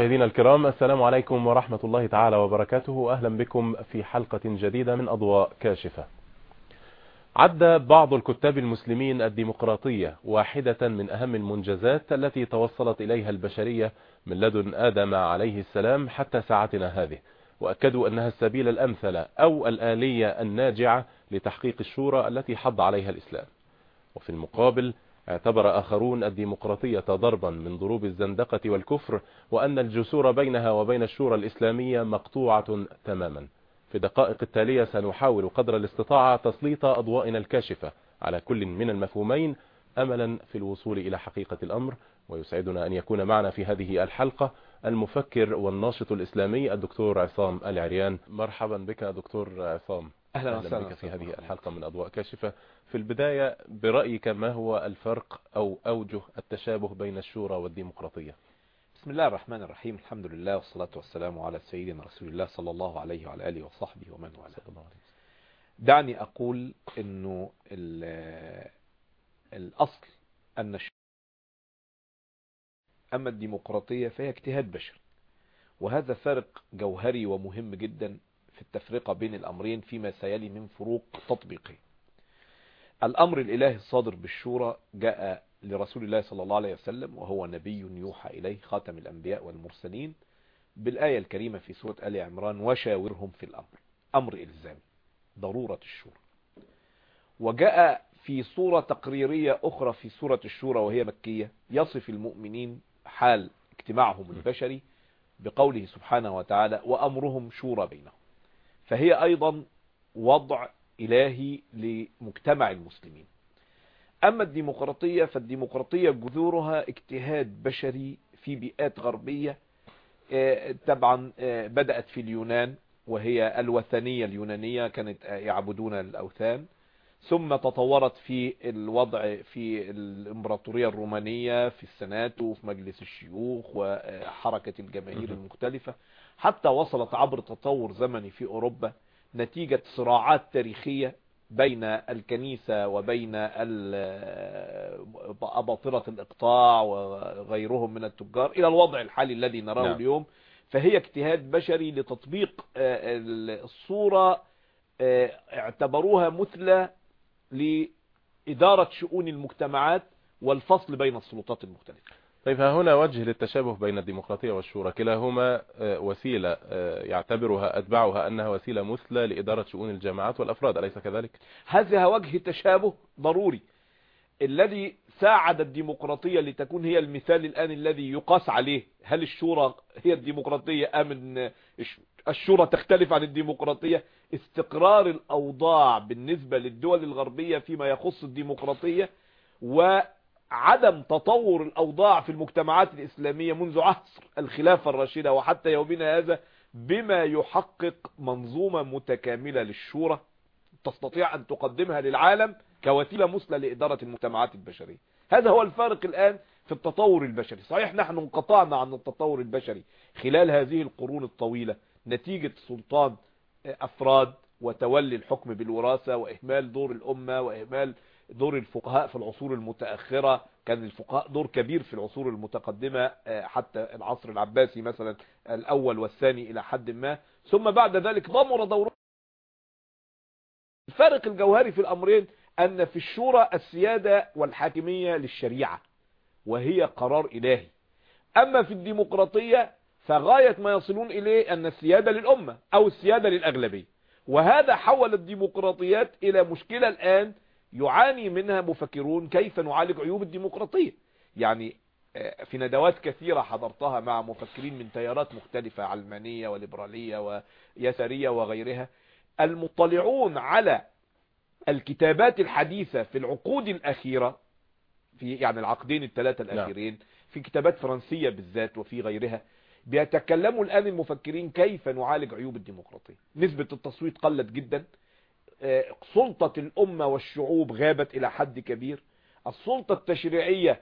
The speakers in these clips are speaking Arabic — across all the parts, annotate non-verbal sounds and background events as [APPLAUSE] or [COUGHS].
مشاهدينا الكرام السلام عليكم ورحمة الله تعالى وبركاته. أهلا بكم في حلقة جديدة من أضواء كاشفة. عد بعض الكتاب المسلمين الديمقراطية واحدة من أهم المنجزات التي توصلت إليها البشرية من لدن آدم عليه السلام حتى ساعتنا هذه. وأكدوا أنها السبيل الأمثل أو الآلية الناجعة لتحقيق الشورى التي حض عليها الإسلام. وفي المقابل اعتبر آخرون الديمقراطية ضربا من ضروب الزندقة والكفر وأن الجسور بينها وبين الشورى الإسلامية مقطوعة تماما. في دقائق التالية سنحاول قدر الاستطاعة تسليط أضوائنا الكاشفة على كل من المفهومين أملا في الوصول إلى حقيقة الأمر. ويسعدنا أن يكون معنا في هذه الحلقة المفكر والناشط الإسلامي الدكتور عصام العريان. مرحبا بك دكتور عصام. أهلا وسهلا. بك في هذه الحلقة من أضواء كاشفة. في البداية برأيك ما هو الفرق أو أوجه التشابه بين الشورى والديمقراطية؟ بسم الله الرحمن الرحيم. الحمد لله والصلاة والسلام على سيدنا رسول الله صلى الله عليه وعلى آله وصحبه ومن والاه. دعني أقول أنه الأصل أن أما الديمقراطية فهي اجتهاد بشري وهذا فرق جوهري ومهم جدا في التفرقة بين الأمرين فيما سيلي من فروق تطبيقي الأمر الإلهي الصادر بالشورى جاء لرسول الله صلى الله عليه وسلم وهو نبي يوحى إليه خاتم الأنبياء والمرسلين بالآية الكريمة في سورة آل عمران وشاورهم في الأمر أمر إلزام ضرورة الشورى. وجاء في صورة تقريرية أخرى في سورة الشورى وهي مكية يصف المؤمنين حال اجتماعهم البشري بقوله سبحانه وتعالى وأمرهم شورى بينهم فهي أيضا وضع إلهي لمجتمع المسلمين. أما الديمقراطية فالديمقراطية جذورها اجتهاد بشري في بيئات غربية آه، طبعا آه، بدأت في اليونان وهي الوثنية اليونانية كانت آه، يعبدون الأوثان. ثم تطورت في الوضع في الإمبراطورية الرومانية في السنات وفي مجلس الشيوخ وحركة الجماهير المختلفة. حتى وصلت عبر تطور زمني في أوروبا نتيجة صراعات تاريخية بين الكنيسة وبين أباطرة الإقطاع وغيرهم من التجار إلى الوضع الحالي الذي نراه نعم. اليوم فهي اجتهاد بشري لتطبيق آه، الصورة آه، اعتبروها مثلى لإدارة شؤون المجتمعات والفصل بين السلطات المختلفة طيب ها هنا وجه للتشابه بين الديمقراطية والشورى. كلاهما آه، وسيلة آه، يعتبرها أتبعها أنها وسيلة مثلى لإدارة شؤون الجامعات والأفراد. أليس كذلك؟ هذا وجه تشابه ضروري. الذي ساعد الديمقراطية لتكون هي المثال الآن الذي يقاس عليه هل الشورى هي الديمقراطية أم الشورى تختلف عن الديمقراطية؟ استقرار الأوضاع بالنسبة للدول الغربية فيما يخص الديمقراطية و عدم تطور الأوضاع في المجتمعات الإسلامية منذ عصر الخلافة الراشدة وحتى يومنا هذا بما يحقق منظومة متكاملة للشورى تستطيع أن تقدمها للعالم كوسيلة مثلى لإدارة المجتمعات البشرية. هذا هو الفارق الآن في التطور البشري. صحيح نحن انقطعنا عن التطور البشري خلال هذه القرون الطويلة. نتيجة سلطان آه، أفراد وتولي الحكم بالوراثة وإهمال دور الأمة وإهمال دور الفقهاء في العصور المتأخرة. كان الفقهاء دور كبير في العصور المتقدمة آه، حتى العصر العباسي مثلا الأول والثاني إلى حد ما. ثم بعد ذلك ضمر دور الفارق الجوهري في الأمرين أن في الشورى السيادة والحاكمية للشريعة وهي قرار إلهي. أما في الديمقراطية فغاية ما يصلون إليه أن السيادة للأمة أو السيادة للأغلبية. وهذا حول الديمقراطيات إلى مشكلة الآن يعاني منها مفكرون كيف نعالج عيوب الديمقراطية. يعني آه، في ندوات كثيرة حضرتها مع مفكرين من تيارات مختلفة علمانية وليبرالية ويسارية وغيرها. المطلعون على الكتابات الحديثة في العقود الأخيرة في يعني العقدين الثلاثة نعم. الأخيرين في كتابات فرنسية بالذات وفي غيرها بيتكلموا الآن المفكرين كيف نعالج عيوب الديمقراطية. نسبة التصويت قلت جدا. سلطة الأمة والشعوب غابت إلى حد كبير. السلطة التشريعية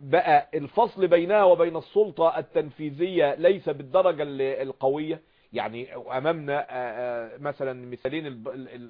بقى الفصل بينها وبين السلطة التنفيذية ليس بالدرجة القوية. يعني أمامنا آه، آه، مثلا مثالين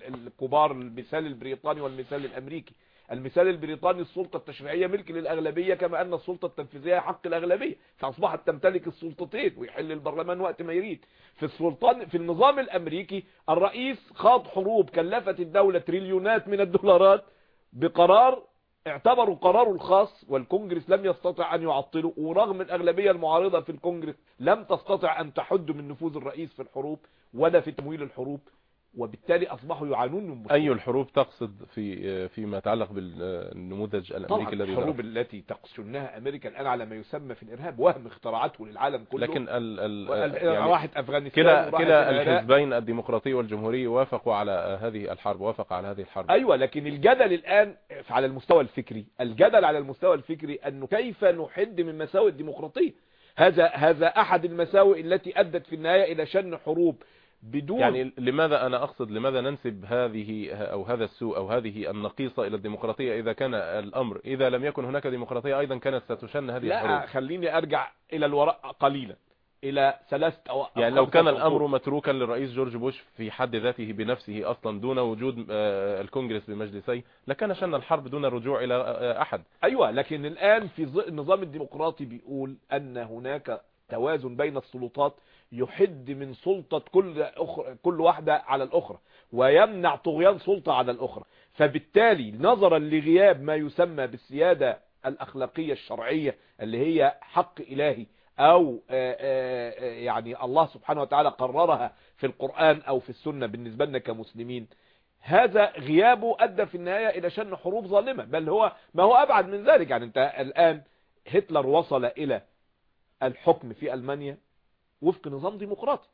الكبار المثال البريطاني والمثال الأمريكي. المثال البريطاني السلطة التشريعية ملك للأغلبية كما أن السلطة التنفيذية حق الأغلبية. فأصبحت تمتلك السلطتين ويحل البرلمان وقت ما يريد. في السلطان في النظام الأمريكي الرئيس خاض حروب كلفت الدولة تريليونات من الدولارات بقرار اعتبروا قراره الخاص والكونجرس لم يستطع أن يعطله. ورغم الأغلبية المعارضة في الكونجرس لم تستطع أن تحد من نفوذ الرئيس في الحروب ولا في تمويل الحروب. وبالتالي أصبحوا يعانون من مشكلة. أي الحروب تقصد في فيما يتعلق بالنموذج الأمريكي الذي الحروب التي تقصنها أمريكا الآن على ما يسمى في الإرهاب وهم اخترعته للعالم كله. لكن ال ال يعني راحت أفغانستان كلا, كلا الحزبين الديمقراطي والجمهوري وافقوا على هذه الحرب وافق على هذه الحرب. أيوه لكن الجدل الآن على المستوى الفكري الجدل على المستوى الفكري أنه كيف نحد من مساوئ الديمقراطية؟ هذا هذا أحد المساوئ التي أدت في النهاية إلى شن حروب بدون يعني لماذا أنا أقصد لماذا ننسب هذه أو هذا السوء أو هذه النقيصة إلى الديمقراطية؟ إذا كان الأمر إذا لم يكن هناك ديمقراطية أيضا كانت ستشن هذه لا الحروب. خليني أرجع إلى الوراء قليلا إلى ثلاثة أو يعني لو كان الأمر متروكا للرئيس جورج بوش في حد ذاته بنفسه أصلا دون وجود آه، الكونجرس بمجلسيه لكان شن الحرب دون الرجوع إلى آه، أحد. أيوة لكن الآن في النظام الديمقراطي بيقول أن هناك توازن بين السلطات يحد من سلطة كل, أخرى كل واحدة على الأخرى ويمنع طغيان سلطة على الأخرى. فبالتالي نظرا لغياب ما يسمى بالسيادة الأخلاقية الشرعية اللي هي حق إلهي أو آه، آه، آه، يعني الله سبحانه وتعالى قررها في القرآن أو في السنة بالنسبة لنا كمسلمين. هذا غيابه أدى في النهاية إلى شن حروب ظالمة بل هو ما هو أبعد من ذلك. يعني أنت الآن هتلر وصل إلى الحكم في ألمانيا وفق نظام ديمقراطي.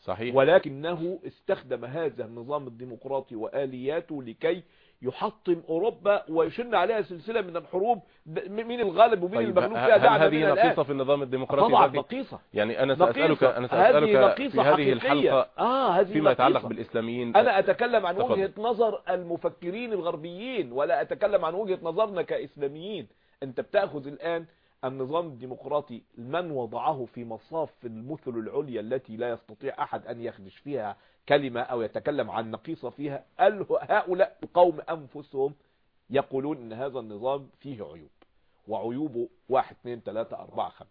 صحيح. ولكنه استخدم هذا النظام الديمقراطي وآلياته لكي يحطم أوروبا ويشن عليها سلسلة من الحروب مين الغالب ومين طيب المغلوب فيها هل هذه نقيصة في النظام الديمقراطي؟ طبعا نقيصة. يعني أنا سأسألك, أنا سأسألك هذه نقيصة في هذه الحلقة آه هذه فيما نقيصة. يتعلق بالإسلاميين. أنا أتكلم عن وجهة نظر المفكرين الغربيين ولا أتكلم عن وجهة نظرنا كإسلاميين. أنت بتأخذ الآن النظام الديمقراطي من وضعه في مصاف المثل العليا التي لا يستطيع أحد أن يخدش فيها كلمة أو يتكلم عن نقيصة فيها قال هؤلاء القوم أنفسهم يقولون أن هذا النظام فيه عيوب وعيوبه 1 2 3 4 5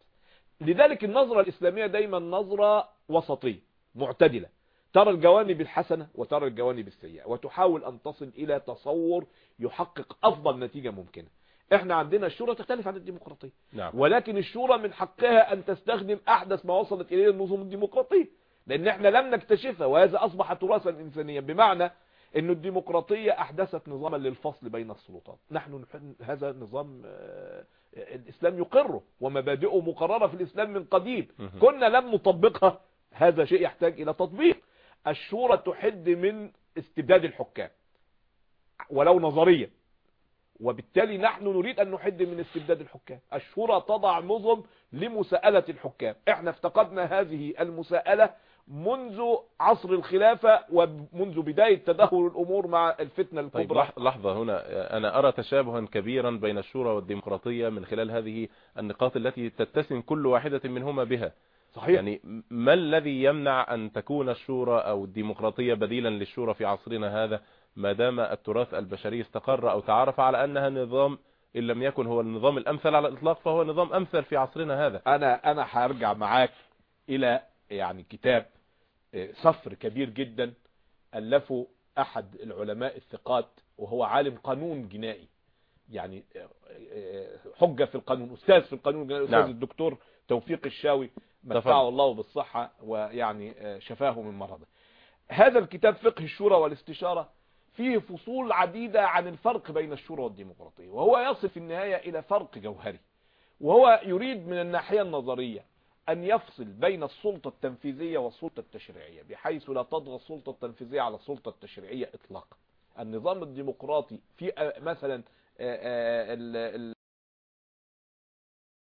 لذلك النظرة الإسلامية دايما نظرة وسطية معتدلة. ترى الجوانب الحسنة وترى الجوانب السيئة وتحاول أن تصل إلى تصور يحقق أفضل نتيجة ممكنة. إحنا عندنا الشورى تختلف عن الديمقراطية. نعم. ولكن الشورى من حقها أن تستخدم أحدث ما وصلت إليه النظم الديمقراطية. لأن إحنا لم نكتشفها وهذا أصبح تراثا انسانيا. بمعنى إن الديمقراطية أحدثت نظاما للفصل بين السلطات. نحن هذا نظام آه، الإسلام يقره ومبادئه مقررة في الإسلام من قديم. كنا لم نطبقها. هذا شيء يحتاج إلى تطبيق. الشورى تحد من استبداد الحكام ولو نظريا. وبالتالي نحن نريد أن نحد من استبداد الحكام. الشورى تضع نظم لمساءلة الحكام. إحنا افتقدنا هذه المساءلة منذ عصر الخلافة ومنذ بداية تدهور الأمور مع الفتنة الكبرى. طيب لحظة هنا. أنا أرى تشابها كبيرا بين الشورى والديمقراطية من خلال هذه النقاط التي تتسم كل واحدة منهما بها. صحيح. يعني ما الذي يمنع أن تكون الشورى أو الديمقراطية بديلا للشورى في عصرنا هذا؟ ما دام التراث البشري استقر أو تعرف على أنها نظام إن لم يكن هو النظام الأمثل على الإطلاق فهو نظام أمثل في عصرنا هذا. أنا أنا هرجع معاك إلى يعني كتاب آه، صفر كبير جدا ألفه أحد العلماء الثقات وهو عالم قانون جنائي. يعني آه، آه، حجة في القانون أستاذ في القانون الجنائي أستاذ نعم. الدكتور توفيق الشاوي مدفعه الله بالصحة ويعني شفاه من مرضه. هذا الكتاب فقه الشورى والاستشارة فيه فصول عديدة عن الفرق بين الشورى والديمقراطية وهو يصل في النهاية إلى فرق جوهري وهو يريد من الناحية النظرية أن يفصل بين السلطة التنفيذية والسلطة التشريعية بحيث لا تضغى السلطة التنفيذية على السلطة التشريعية إطلاقا. النظام الديمقراطي في آه، مثلا آه، آه،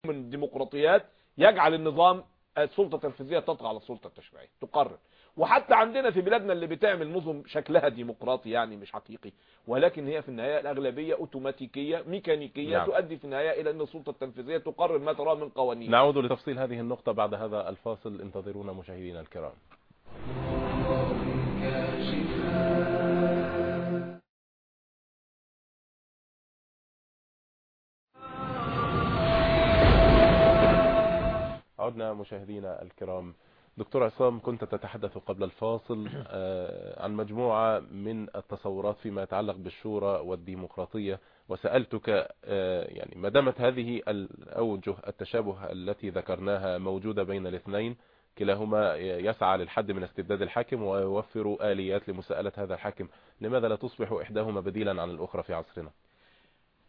من الديمقراطيات يجعل النظام السلطة التنفيذية تطغى على السلطة التشريعية تقرر. وحتى عندنا في بلادنا اللي بتعمل نظم شكلها ديمقراطي يعني مش حقيقي. ولكن هي في النهاية الأغلبية أوتوماتيكية ميكانيكية نعم. تؤدي في النهاية إلى أن السلطة التنفيذية تقرر ما تراه من قوانين. نعود لتفصيل هذه النقطة بعد هذا الفاصل. انتظرونا مشاهدينا الكرام. عدنا مشاهدينا الكرام. دكتور عصام كنت تتحدث قبل الفاصل آه، عن مجموعة من التصورات فيما يتعلق بالشورى والديمقراطية وسألتك آه، يعني ما دامت هذه الأوجه التشابه التي ذكرناها موجودة بين الاثنين كلاهما يسعى للحد من استبداد الحاكم ويوفر آليات لمساءلة هذا الحاكم. لماذا لا تصبح إحداهما بديلا عن الأخرى في عصرنا؟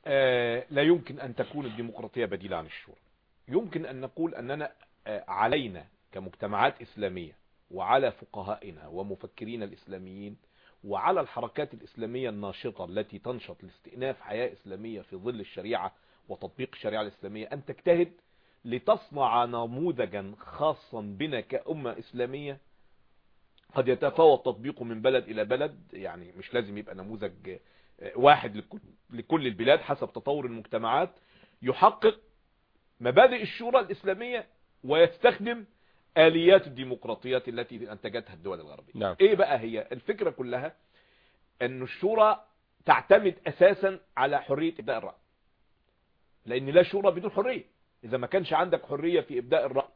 آه، لا يمكن أن تكون الديمقراطية بديلة عن الشورى. يمكن أن نقول أننا علينا كمجتمعات إسلامية وعلى فقهائنا ومفكرين الإسلاميين وعلى الحركات الإسلامية الناشطة التي تنشط لاستئناف حياة إسلامية في ظل الشريعة وتطبيق الشريعة الإسلامية أن تجتهد لتصنع نموذجا خاصا بنا كأمة إسلامية. قد يتفاوت تطبيقه من بلد إلى بلد يعني مش لازم يبقى نموذج آه، واحد لكل البلاد حسب تطور المجتمعات. يحقق مبادئ الشورى الإسلامية ويستخدم آليات الديمقراطيات التي أنتجتها الدول الغربية. نعم. إيه بقى هي؟ الفكرة كلها أن الشورى تعتمد أساسا على حرية إبداء الرأي. لأن لا شورى بدون حرية. إذا ما كانش عندك حرية في إبداء الرأي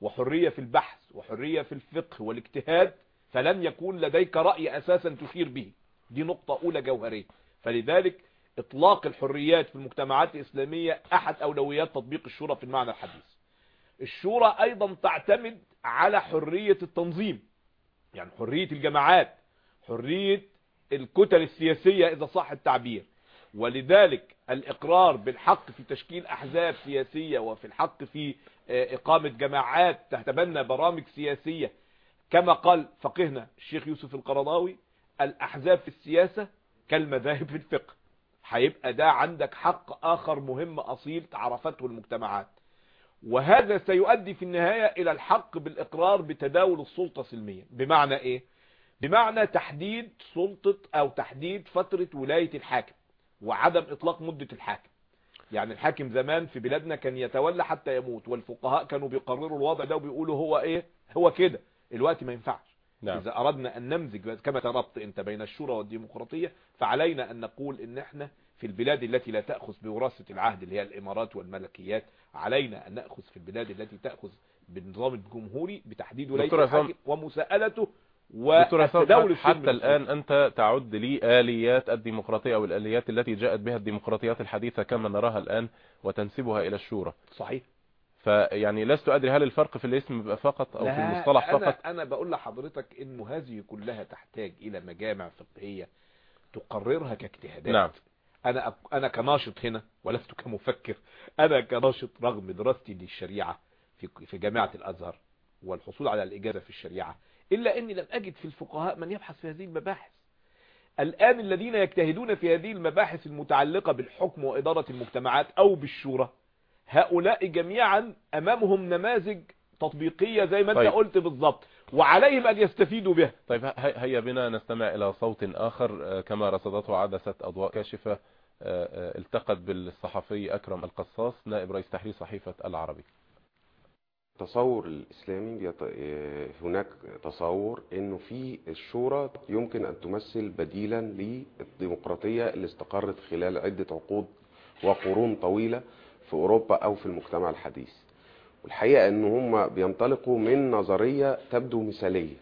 وحرية في البحث وحرية في الفقه والاجتهاد فلن يكون لديك رأي أساسا تشير به. دي نقطة أولى جوهرية. فلذلك إطلاق الحريات في المجتمعات الإسلامية أحد أولويات تطبيق الشورى في المعنى الحديث. الشورى أيضا تعتمد على حرية التنظيم. يعني حرية الجماعات حرية الكتل السياسية إذا صح التعبير. ولذلك الإقرار بالحق في تشكيل أحزاب سياسية وفي الحق في آه، إقامة جماعات تتبنى برامج سياسية. كما قال فقهنا الشيخ يوسف القرضاوي الأحزاب في السياسة كالمذاهب في الفقه. هيبقى ده عندك حق آخر مهم أصيل تعرفته المجتمعات. وهذا سيؤدي في النهاية إلى الحق بالإقرار بتداول السلطة سلميا بمعنى إيه؟ بمعنى تحديد سلطة أو تحديد فترة ولاية الحاكم وعدم إطلاق مدة الحاكم يعني الحاكم زمان في بلادنا كان يتولى حتى يموت والفقهاء كانوا بيقرروا الوضع ده وبيقولوا هو إيه؟ هو كده الوقت ما ينفعش نعم. إذا أردنا أن نمزج كما تربط أنت بين الشورى والديمقراطية فعلينا أن نقول أن إحنا في البلاد التي لا تأخذ بوراثة العهد اللي هي الإمارات والملكيات علينا أن نأخذ في البلاد التي تأخذ بالنظام الجمهوري بتحديد ولاية ومساءلته ودولة حتى الآن أنت تعد لي آليات الديمقراطية أو الآليات التي جاءت بها الديمقراطيات الحديثة كما نراها الآن وتنسبها إلى الشورى. صحيح. فيعني لست أدري هل الفرق في الاسم بيبقى فقط أو في المصطلح أنا فقط؟ أنا بقول لحضرتك إنه هذه كلها تحتاج إلى مجامع فقهية تقررها كاجتهادات. نعم. أنا أنا كناشط هنا ولست كمفكر. أنا كناشط رغم دراستي للشريعة في في جامعة الأزهر والحصول على الإجازة في الشريعة إلا أني لم أجد في الفقهاء من يبحث في هذه المباحث. الآن الذين يجتهدون في هذه المباحث المتعلقة بالحكم وإدارة المجتمعات أو بالشورى هؤلاء جميعا أمامهم نماذج تطبيقية زي ما أنت طيب. قلت بالظبط وعليهم أن يستفيدوا بها. طيب هيا بنا نستمع إلى صوت آخر آه، كما رصدته عدسة أضواء كاشفة آه، آه، التقت بالصحفي أكرم القصاص نائب رئيس تحرير صحيفة العربي. التصور الإسلامي هناك تصور إنه في الشورى يمكن أن تمثل بديلا للديمقراطية اللي استقرت خلال عدة عقود وقرون طويلة. في أوروبا أو في المجتمع الحديث. والحقيقة أن هم بينطلقوا من نظرية تبدو مثالية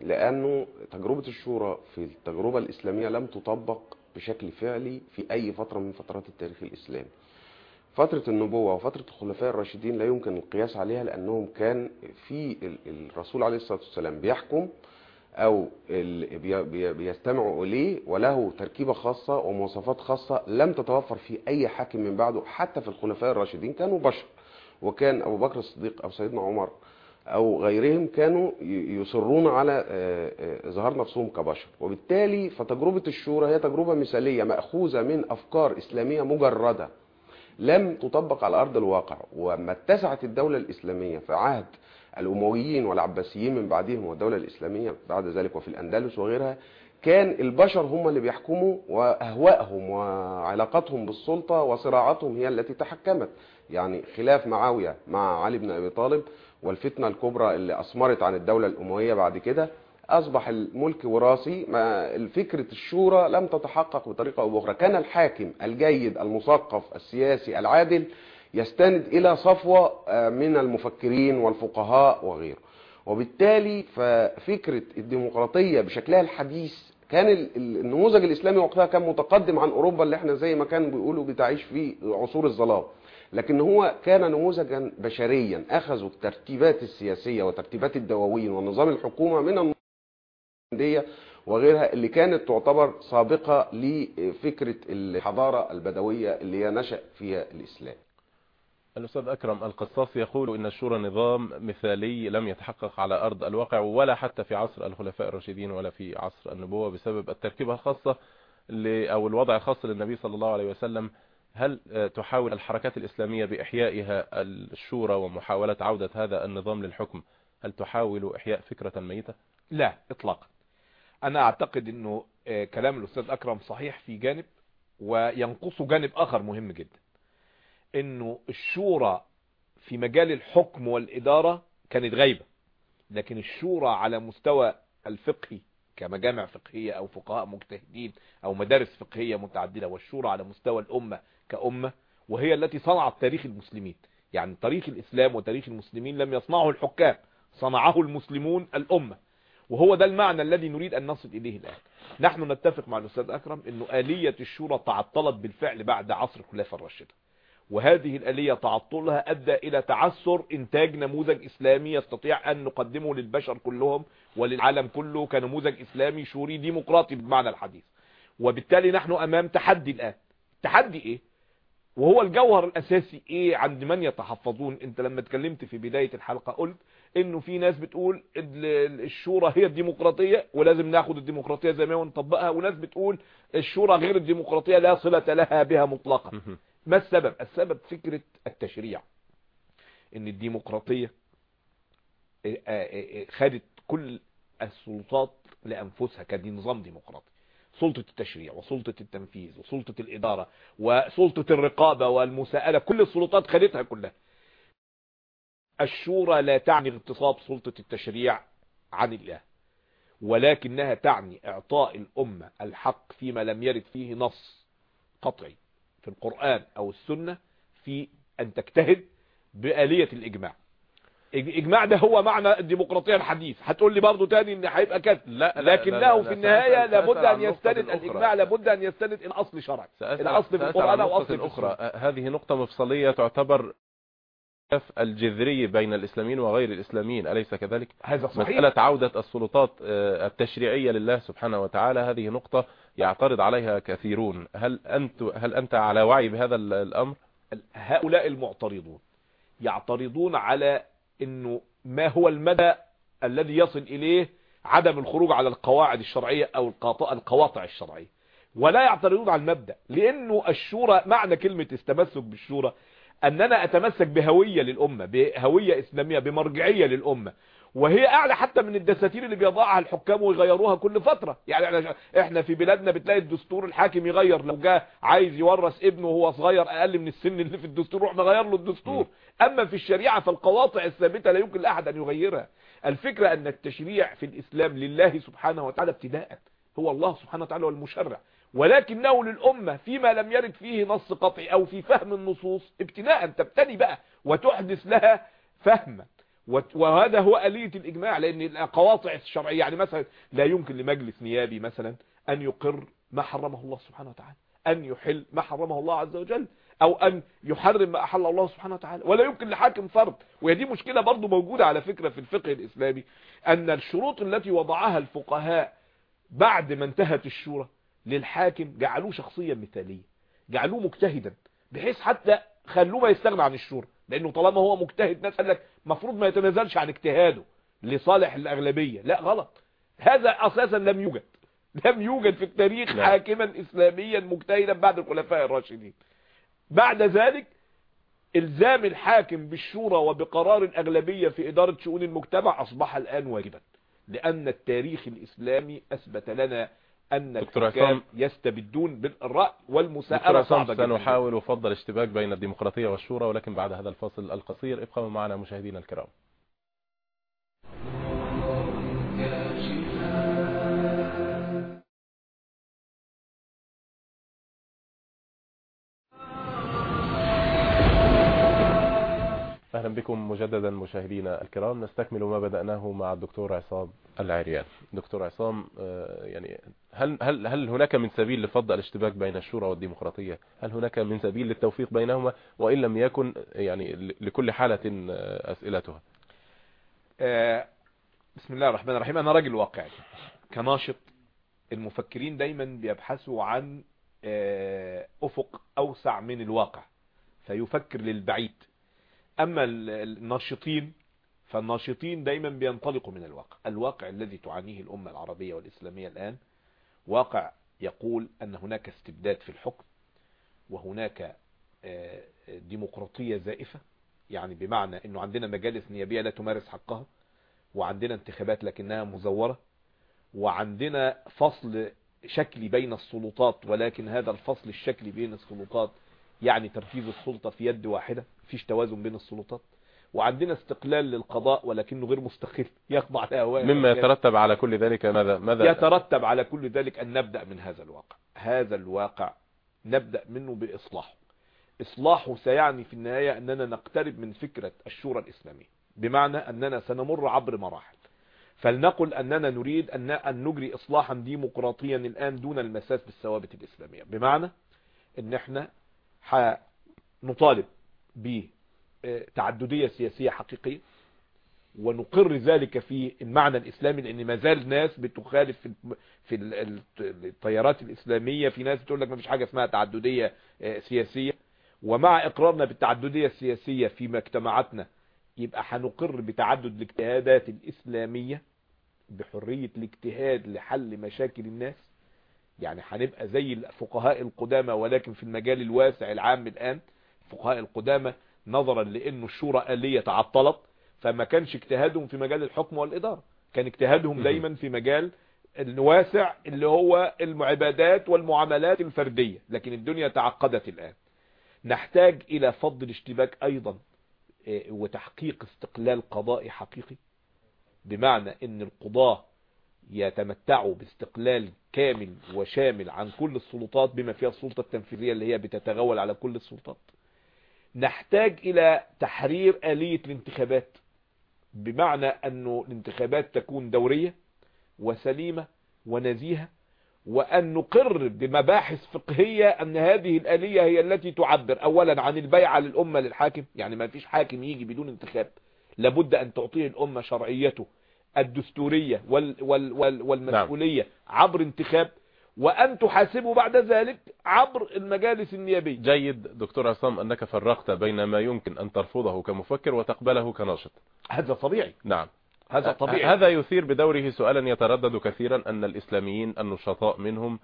لأنه تجربة الشورى في التجربة الإسلامية لم تطبق بشكل فعلي في أي فترة من فترات التاريخ الإسلامي. فترة النبوة وفترة الخلفاء الراشدين لا يمكن القياس عليها لأنهم كان في الرسول عليه الصلاة والسلام بيحكم أو بيستمعوا إليه وله تركيبة خاصة ومواصفات خاصة لم تتوفر في أي حاكم من بعده حتى في الخلفاء الراشدين كانوا بشر. وكان أبو بكر الصديق أو سيدنا عمر أو غيرهم كانوا يصرون على آه، آه، إظهار نفسهم كبشر. وبالتالي فتجربة الشورى هي تجربة مثالية مأخوذة من أفكار إسلامية مجردة لم تطبق على أرض الواقع. وما اتسعت الدولة الإسلامية في عهد الأمويين والعباسيين من بعدهم والدولة الإسلامية بعد ذلك وفي الأندلس وغيرها كان البشر هم اللي بيحكموا وأهوائهم وعلاقتهم بالسلطة وصراعاتهم هي التي تحكمت. يعني خلاف معاوية مع علي بن أبي طالب والفتنة الكبرى اللي أثمرت عن الدولة الأموية بعد كده أصبح الملك وراثي فكرة الشورى لم تتحقق بطريقة أو أخرى كان الحاكم الجيد المثقف السياسي العادل يستند إلى صفوة آه، من المفكرين والفقهاء وغيره. وبالتالي ففكرة الديمقراطية بشكلها الحديث كان النموذج الإسلامي وقتها كان متقدم عن أوروبا اللي إحنا زي ما كان بيقولوا بتعيش في عصور الظلام. لكن هو كان نموذجا بشريا أخذوا الترتيبات السياسية وترتيبات الدواوين ونظام الحكومة من الهندية وغيرها اللي كانت تعتبر سابقة لفكرة الحضارة البدوية اللي هي نشأ فيها الإسلام. الأستاذ أكرم القصاص يقول إن الشورى نظام مثالي لم يتحقق على أرض الواقع ولا حتى في عصر الخلفاء الراشدين ولا في عصر النبوة بسبب التركيبة الخاصة أو الوضع الخاص للنبي صلى الله عليه وسلم. هل تحاول الحركات الإسلامية بإحيائها الشورى ومحاولة عودة هذا النظام للحكم؟ هل تحاول إحياء فكرة ميتة؟ لا إطلاقا. أنا أعتقد أنه آه، كلام الأستاذ أكرم صحيح في جانب وينقصه جانب آخر مهم جدا. إنه الشورى في مجال الحكم والإدارة كانت غايبة. لكن الشورى على مستوى الفقهي كمجامع فقهية أو فقهاء مجتهدين أو مدارس فقهية متعددة والشورى على مستوى الأمة كأمة وهي التي صنعت تاريخ المسلمين. يعني تاريخ الإسلام وتاريخ المسلمين لم يصنعه الحكام صنعه المسلمون الأمة. وهو ده المعنى الذي نريد أن نصل إليه الآن. نحن نتفق مع الأستاذ أكرم إنه آلية الشورى تعطلت بالفعل بعد عصر الخلافة الراشدة. وهذه الآلية تعطلها أدى إلى تعثر إنتاج نموذج إسلامي يستطيع أن نقدمه للبشر كلهم وللعالم كله كنموذج إسلامي شوري ديمقراطي بمعنى الحديث. وبالتالي نحن أمام تحدي الآن. تحدي إيه؟ وهو الجوهر الأساسي إيه عند من يتحفظون؟ أنت لما اتكلمت في بداية الحلقة قلت إنه في ناس بتقول الشورى هي الديمقراطية ولازم ناخد الديمقراطية زي ما ونطبقها وناس بتقول الشورى غير الديمقراطية لا صلة لها بها مطلقا. [LAUGHS] ما السبب؟ السبب فكرة التشريع. إن الديمقراطية آه، آه، آه، خدت كل السلطات لأنفسها كنظام ديمقراطي. سلطة التشريع وسلطة التنفيذ وسلطة الإدارة وسلطة الرقابة والمساءلة كل السلطات خدتها كلها. الشورى لا تعني اغتصاب سلطة التشريع عن الله ولكنها تعني إعطاء الأمة الحق فيما لم يرد فيه نص قطعي. في القرآن أو السنة في أن تجتهد بآلية الإجماع. الإجماع ده هو معنى الديمقراطية الحديث. هتقول لي برضو تاني إن هيبقى كتل لا لكنه لا لا في النهاية لابد أن يستند الإجماع لابد أن يستند الأصل شرعي الأصل في القرآن أو أصل أخرى هذه نقطة مفصلية تعتبر الجذري بين الإسلاميين وغير الإسلاميين. أليس كذلك؟ هذا صحيح. مسألة عودة السلطات آه، التشريعية لله سبحانه وتعالى. هذه نقطة يعترض عليها كثيرون. هل أنت, هل أنت على وعي بهذا الأمر؟ هؤلاء المعترضون يعترضون على أنه ما هو المدى الذي يصل إليه عدم الخروج على القواعد الشرعية أو القواطع الشرعية. ولا يعترضون على المبدأ لأنه الشورى معنى كلمة استمسك بالشورى أننا أتمسك بهوية للأمة بهوية إسلامية بمرجعية للأمة. وهي أعلى حتى من الدساتير اللي بيضعها الحكام ويغيروها كل فترة. يعني إحنا في بلادنا بتلاقي الدستور الحاكم يغير. لو جه عايز يورث ابنه وهو صغير أقل من السن اللي في الدستور روح نغير له الدستور. أما في الشريعة فالقواطع الثابتة لا يمكن لأحد أن يغيرها. الفكرة أن التشريع في الإسلام لله سبحانه وتعالى ابتداء. هو الله سبحانه وتعالى هو المشرع. ولكنه للأمة فيما لم يرد فيه نص قطعي أو في فهم النصوص ابتداء تبتدي بقى وتحدث لها فهما. وهذا هو آلية الإجماع لأن القواطع الشرعية يعني مثلا لا يمكن لمجلس نيابي مثلا أن يقر ما حرمه الله سبحانه وتعالى أن يحل ما حرمه الله عز وجل أو أن يحرم ما أحل الله سبحانه وتعالى ولا يمكن لحاكم فرد. وهي دي مشكلة برضو موجودة على فكرة في الفقه الإسلامي أن الشروط التي وضعها الفقهاء بعد ما انتهت الشورى للحاكم جعلوه شخصية مثالية جعلوه مجتهدا بحيث حتى خلوه ما يستغنى عن الشورى. لأنه طالما هو مجتهد ناس قال لك المفروض ما يتنازلش عن اجتهاده لصالح الأغلبية. لا غلط. هذا أساسا لم يوجد. لم يوجد في التاريخ لا. حاكما اسلاميا مجتهدا بعد الخلفاء الراشدين. بعد ذلك إلزام الحاكم بالشورى وبقرار الأغلبية في إدارة شؤون المجتمع أصبح الآن واجبا لأن التاريخ الإسلامي أثبت لنا أن الحكام يستبدون بالرأي والمساءلة صعبة سنحاول وفضل اشتباك بين الديمقراطية والشورى ولكن بعد هذا الفاصل القصير ابقوا معنا مشاهدينا الكرام. بكم مجددا مشاهدينا الكرام. نستكمل ما بدأناه مع الدكتور عصام العريان. دكتور عصام آه، يعني هل هل هل هناك من سبيل لفض الاشتباك بين الشورى والديمقراطية؟ هل هناك من سبيل للتوفيق بينهما؟ وإن لم يكن يعني لكل حالة آه، أسئلتها. آه، بسم الله الرحمن الرحيم. أنا راجل واقعي. كناشط المفكرين دايما بيبحثوا عن أفق أوسع من الواقع. فيفكر للبعيد. أما الناشطين فالناشطين دايما بينطلقوا من الواقع. الواقع الذي تعانيه الأمة العربية والإسلامية الآن واقع يقول أن هناك استبداد في الحكم وهناك آه، ديمقراطية زائفة. يعني بمعنى إنه عندنا مجالس نيابية لا تمارس حقها وعندنا انتخابات لكنها مزورة وعندنا فصل شكلي بين السلطات ولكن هذا الفصل الشكلي بين السلطات يعني تركيز السلطة في يد واحدة مفيش توازن بين السلطات. وعندنا استقلال للقضاء ولكنه غير مستقل يخضع لهواه. مما يترتب على كل ذلك ماذا ماذا؟ يترتب على كل ذلك أن نبدأ من هذا الواقع. هذا الواقع نبدأ منه بإصلاحه إصلاحه سيعني في النهاية أننا نقترب من فكرة الشورى الإسلامية بمعنى أننا سنمر عبر مراحل. فلنقل أننا نريد أن نجري إصلاحا ديمقراطيا الآن دون المساس بالثوابت الإسلامية بمعنى أن إحنا نطالب بتعددية سياسية حقيقية ونقر ذلك في المعنى الإسلامي لأن ما زال ناس بتخالف في التيارات الإسلامية. في ناس بتقول لك ما فيش حاجة اسمها تعددية آه، سياسية. ومع إقرارنا بالتعددية السياسية في مجتمعاتنا يبقى هنقر بتعدد الاجتهادات الإسلامية بحرية الاجتهاد لحل مشاكل الناس. يعني هنبقى زي الفقهاء القدامى ولكن في المجال الواسع العام الآن الفقهاء القدامى نظرا لأن الشورى آلية تعطلت فما كانش اجتهادهم في مجال الحكم والإدارة كان اجتهادهم دايما في مجال الواسع اللي هو المعبادات والمعاملات الفردية لكن الدنيا تعقدت الآن. نحتاج إلى فض الاشتباك أيضا آه، وتحقيق استقلال قضائي حقيقي بمعنى إن القضاة يتمتعوا باستقلال كامل وشامل عن كل السلطات بما فيها السلطة التنفيذية اللي هي بتتغول على كل السلطات. نحتاج إلى تحرير آلية الانتخابات بمعنى أنه الانتخابات تكون دورية وسليمة ونزيهة وأن نقر بمباحث فقهية أن هذه الآلية هي التي تعبر أولا عن البيعة للأمة للحاكم يعني ما فيش حاكم يجي بدون انتخاب لابد أن تعطيه الأمة شرعيته الدستورية والمسؤولية نعم. عبر انتخاب وأن تحاسبه بعد ذلك عبر المجالس النيابية. جيد. دكتور عصام أنك فرقت بين ما يمكن أن ترفضه كمفكر وتقبله كناشط. هذا طبيعي. نعم. هذا طبيعي. هذا يثير بدوره سؤالا يتردد كثيرا أن الإسلاميين النشطاء منهم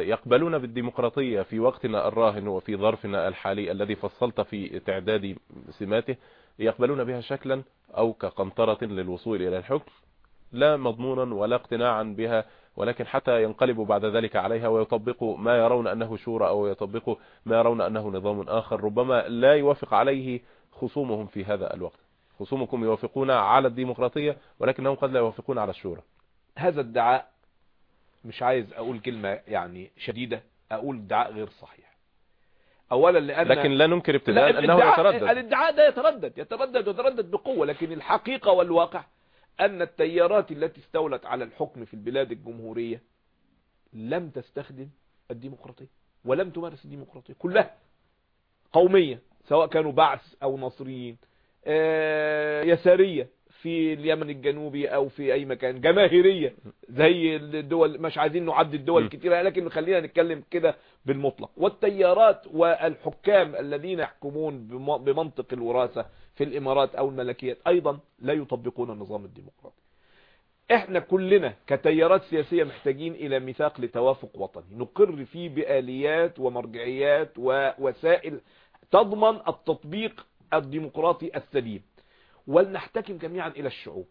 يقبلون بالديمقراطية في وقتنا الراهن وفي ظرفنا الحالي الذي فصلت في تعداد سماته. يقبلون بها شكلا أو كقنطرة للوصول إلى الحكم. لا مضمونا ولا اقتناعا بها ولكن حتى ينقلبوا بعد ذلك عليها ويطبقوا ما يرون أنه شورى أو يطبقوا ما يرون أنه نظام آخر. ربما لا يوافق عليه خصومهم في هذا الوقت. خصومكم يوافقون على الديمقراطية ولكنهم قد لا يوافقون على الشورى. هذا الدعاء مش عايز أقول كلمة يعني شديدة أقول دعاء غير صحيح. اولا لأن لكن لا ننكر ابتداء أنه يتردد. الادعاء ده يتردد يتردد ويتردد بقوة لكن الحقيقة والواقع أن التيارات التي استولت على الحكم في البلاد الجمهورية لم تستخدم الديمقراطية ولم تمارس الديمقراطية كلها قومية سواء كانوا بعث أو نصريين آه، يسارية. في اليمن الجنوبي أو في أي مكان. جماهيرية زي الدول مش عايزين نعد الدول كتيرة لكن خلينا نتكلم كده بالمطلق. والتيارات والحكام الذين يحكمون بمنطق الوراثة في الإمارات أو الملكيات أيضا لا يطبقون النظام الديمقراطي. إحنا كلنا كتيارات سياسية محتاجين إلى ميثاق لتوافق وطني. نقر فيه بآليات ومرجعيات ووسائل تضمن التطبيق الديمقراطي السليم. ولنحتكم جميعا إلى الشعوب.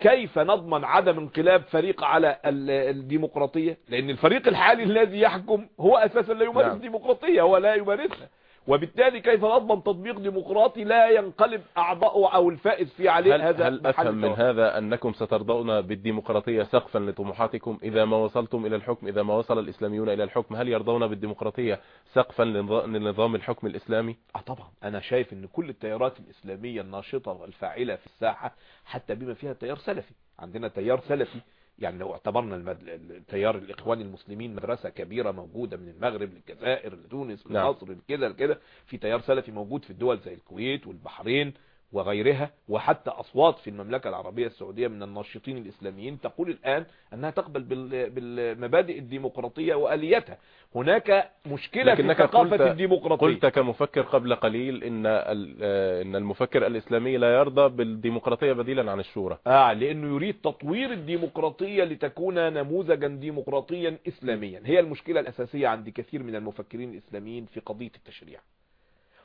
كيف نضمن عدم انقلاب فريق على الديمقراطية؟ لأن الفريق الحالي الذي يحكم هو أساسا لا يمارس نعم. الديمقراطية هو لا يمارسها. وبالتالي كيف نضمن تطبيق ديمقراطي لا ينقلب اعضاؤه أو الفائز في عليه هل هذا هل أفهم من هذا أنكم سترضون بالديمقراطية سقفا لطموحاتكم؟ إذا ما وصلتم إلى الحكم إذا ما وصل الإسلاميون إلى الحكم هل يرضون بالديمقراطية سقفا لنظام الحكم الإسلامي؟ آه طبعا. أنا شايف إن كل التيارات الإسلامية الناشطة والفاعلة في الساحة حتى بما فيها تيار سلفي. عندنا تيار سلفي يعني لو اعتبرنا التيار الإخوان المسلمين مدرسة كبيرة موجودة من المغرب للجزائر لتونس لمصر نعم. كده كده في تيار سلفي موجود في الدول زي الكويت والبحرين وغيرها وحتى أصوات في المملكة العربية السعودية من الناشطين الإسلاميين تقول الآن أنها تقبل بالمبادئ الديمقراطية وآليتها. هناك مشكلة في ثقافة الديمقراطية. قلت كمفكر قبل قليل إن, إن المفكر الإسلامي لا يرضى بالديمقراطية بديلا عن الشورى. آه لأنه يريد تطوير الديمقراطية لتكون نموذجا ديمقراطيا إسلاميا. هي المشكلة الأساسية عند كثير من المفكرين الإسلاميين في قضية التشريع.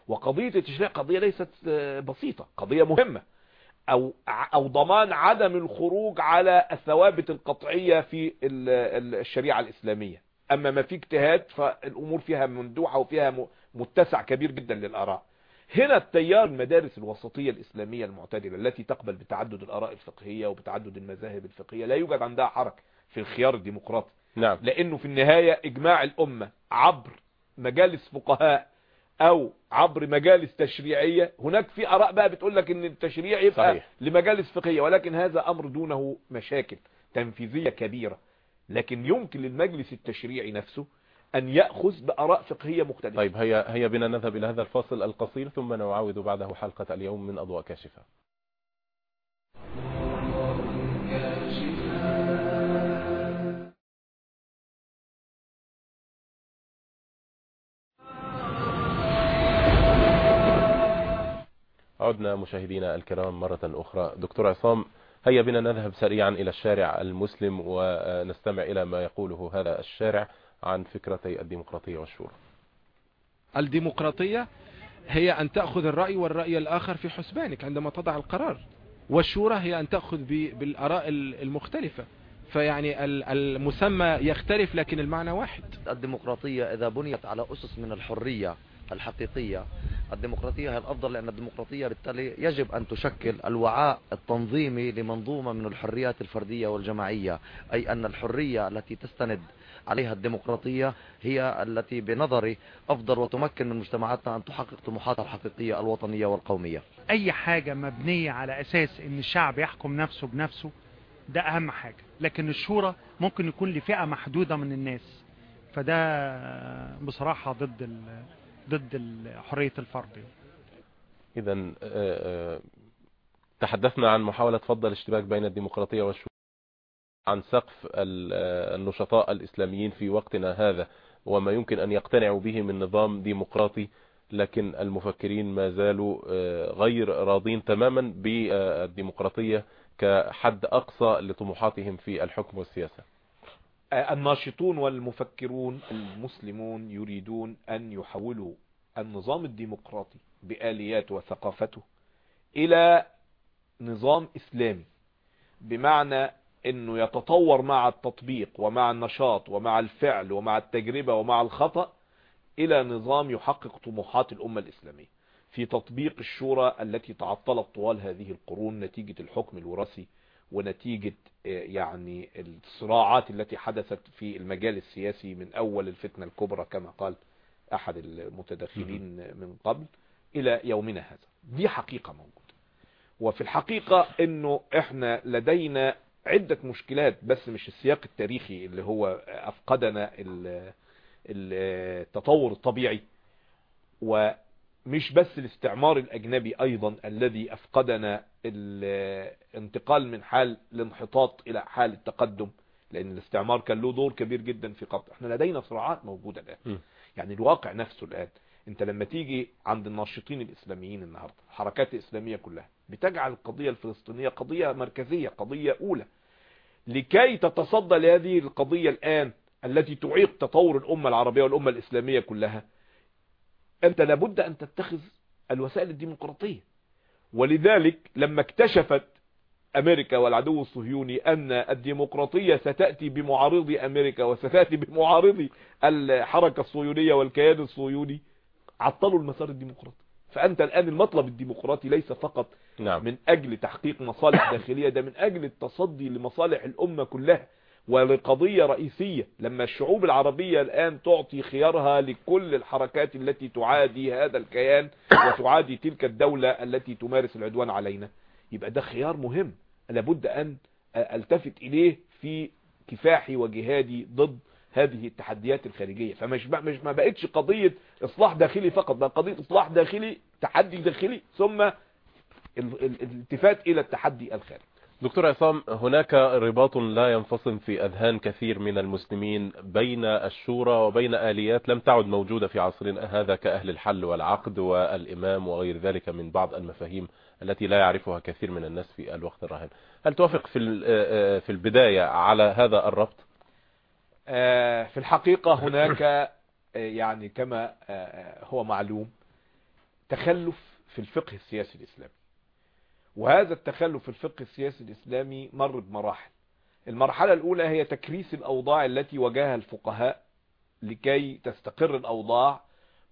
وقضية التشريع قضية ليست آه، بسيطة قضية مهمة. أو, أو ضمان عدم الخروج على الثوابت القطعية في الشريعة الإسلامية. أما ما في اجتهاد فالأمور فيها مندوحة وفيها متسع كبير جدا للآراء. هنا التيار المدارس الوسطية الإسلامية المعتدلة التي تقبل بتعدد الآراء الفقهية وبتعدد المذاهب الفقهية لا يوجد عندها حركة في الخيار الديمقراطي. نعم. لأنه في النهاية إجماع الأمة عبر مجالس فقهاء أو عبر مجالس تشريعية. هناك في آراء بقى بتقول لك إن التشريع يبقى صحيح. لمجالس فقهية ولكن هذا أمر دونه مشاكل تنفيذية كبيرة. لكن يمكن للمجلس التشريعي نفسه أن يأخذ بأراء فقهية مختلفة. طيب هيا هي بنا نذهب إلى هذا الفاصل القصير ثم نعاود بعده حلقة اليوم من أضواء كاشفة. عدنا مشاهدينا الكرام مرة أخرى. دكتور عصام هيا بنا نذهب سريعا إلى الشارع المسلم ونستمع إلى ما يقوله هذا الشارع عن فكرتي الديمقراطية والشورى. الديمقراطية هي أن تأخذ الرأي والرأي الآخر في حسبانك عندما تضع القرار والشورى هي أن تأخذ بالأراء المختلفة. فيعني المسمى يختلف لكن المعنى واحد. الديمقراطية إذا بنيت على أسس من الحرية الحقيقية الديمقراطية هي الأفضل لأن الديمقراطية بالتالي يجب أن تشكل الوعاء التنظيمي لمنظومة من الحريات الفردية والجماعية أي أن الحرية التي تستند عليها الديمقراطية هي التي بنظري أفضل وتمكن من مجتمعاتنا أن تحقق طموحاتها الحقيقية الوطنية والقومية. أي حاجة مبنية على أساس أن الشعب يحكم نفسه بنفسه ده أهم حاجة. لكن الشورى ممكن يكون لفئة محدودة من الناس. فده بصراحة ضد الـ ضد حرية الفرد. إذا آه، آه، تحدثنا عن محاولة فض الاشتباك بين الديمقراطية والشورى عن سقف آه، النشطاء الإسلاميين في وقتنا هذا وما يمكن أن يقتنعوا به من نظام ديمقراطي. لكن المفكرين ما زالوا غير راضين تماما بالديمقراطية كحد أقصى لطموحاتهم في الحكم والسياسة. الناشطون والمفكرون المسلمون يريدون أن يحولوا النظام الديمقراطي بآلياته وثقافته إلى نظام إسلامي بمعنى أنه يتطور مع التطبيق ومع النشاط ومع الفعل ومع التجربة ومع الخطأ إلى نظام يحقق طموحات الأمة الإسلامية. في تطبيق الشورى التي تعطلت طوال هذه القرون نتيجة الحكم الوراثي ونتيجة آه، يعني الصراعات التي حدثت في المجال السياسي من أول الفتنة الكبرى كما قال أحد المتدخلين من قبل إلى يومنا هذا. دي حقيقة موجودة. وفي الحقيقة أنه إحنا لدينا عدة مشكلات بس مش السياق التاريخي اللي هو أفقدنا آه، التطور الطبيعي. وأفقدنا مش بس الاستعمار الأجنبي أيضا الذي أفقدنا الانتقال من حال الانحطاط إلى حال التقدم لأن الاستعمار كان له دور كبير جدا في قبض. إحنا لدينا صراعات موجودة الآن. يعني الواقع نفسه الآن أنت لما تيجي عند الناشطين الإسلاميين النهاردة الحركات الإسلامية كلها بتجعل القضية الفلسطينية قضية مركزية قضية أولى. لكي تتصدى لهذه القضية الآن التي تعيق تطور الأمة العربية والأمة الإسلامية كلها أنت لابد أن تتخذ الوسائل الديمقراطية. ولذلك لما اكتشفت أمريكا والعدو الصهيوني أن الديمقراطية ستأتي بمعارضي أمريكا وستأتي بمعارضي الحركة الصهيونية والكيان الصهيوني عطلوا المسار الديمقراطي. فأنت الآن المطلب الديمقراطي ليس فقط نعم. من أجل تحقيق مصالح داخلية ده من أجل التصدي لمصالح الأمة كلها. ولقضية رئيسية. لما الشعوب العربية الآن تعطي خيارها لكل الحركات التي تعادي هذا الكيان [COUGHS] وتعادي تلك الدولة التي تمارس العدوان علينا. يبقى ده خيار مهم. لابد أن ألتفت إليه في كفاحي وجهادي ضد هذه التحديات الخارجية. فمش مش ما بقتش قضية إصلاح داخلي فقط بقى قضية إصلاح داخلي تحدي داخلي ثم الالتفات إلى التحدي الخارجي. دكتور عصام هناك رباط لا ينفصل في أذهان كثير من المسلمين بين الشورى وبين آليات لم تعد موجودة في عصرنا هذا كأهل الحل والعقد والإمام وغير ذلك من بعض المفاهيم التي لا يعرفها كثير من الناس في الوقت الراهن هل توافق في آه، آه، في البداية على هذا الربط؟ آه، في الحقيقة هناك يعني كما هو معلوم تخلف في الفقه السياسي الإسلامي وهذا التخلف في الفقه السياسي الإسلامي مر بمراحل. المرحلة الأولى هي تكريس الأوضاع التي واجهها الفقهاء لكي تستقر الأوضاع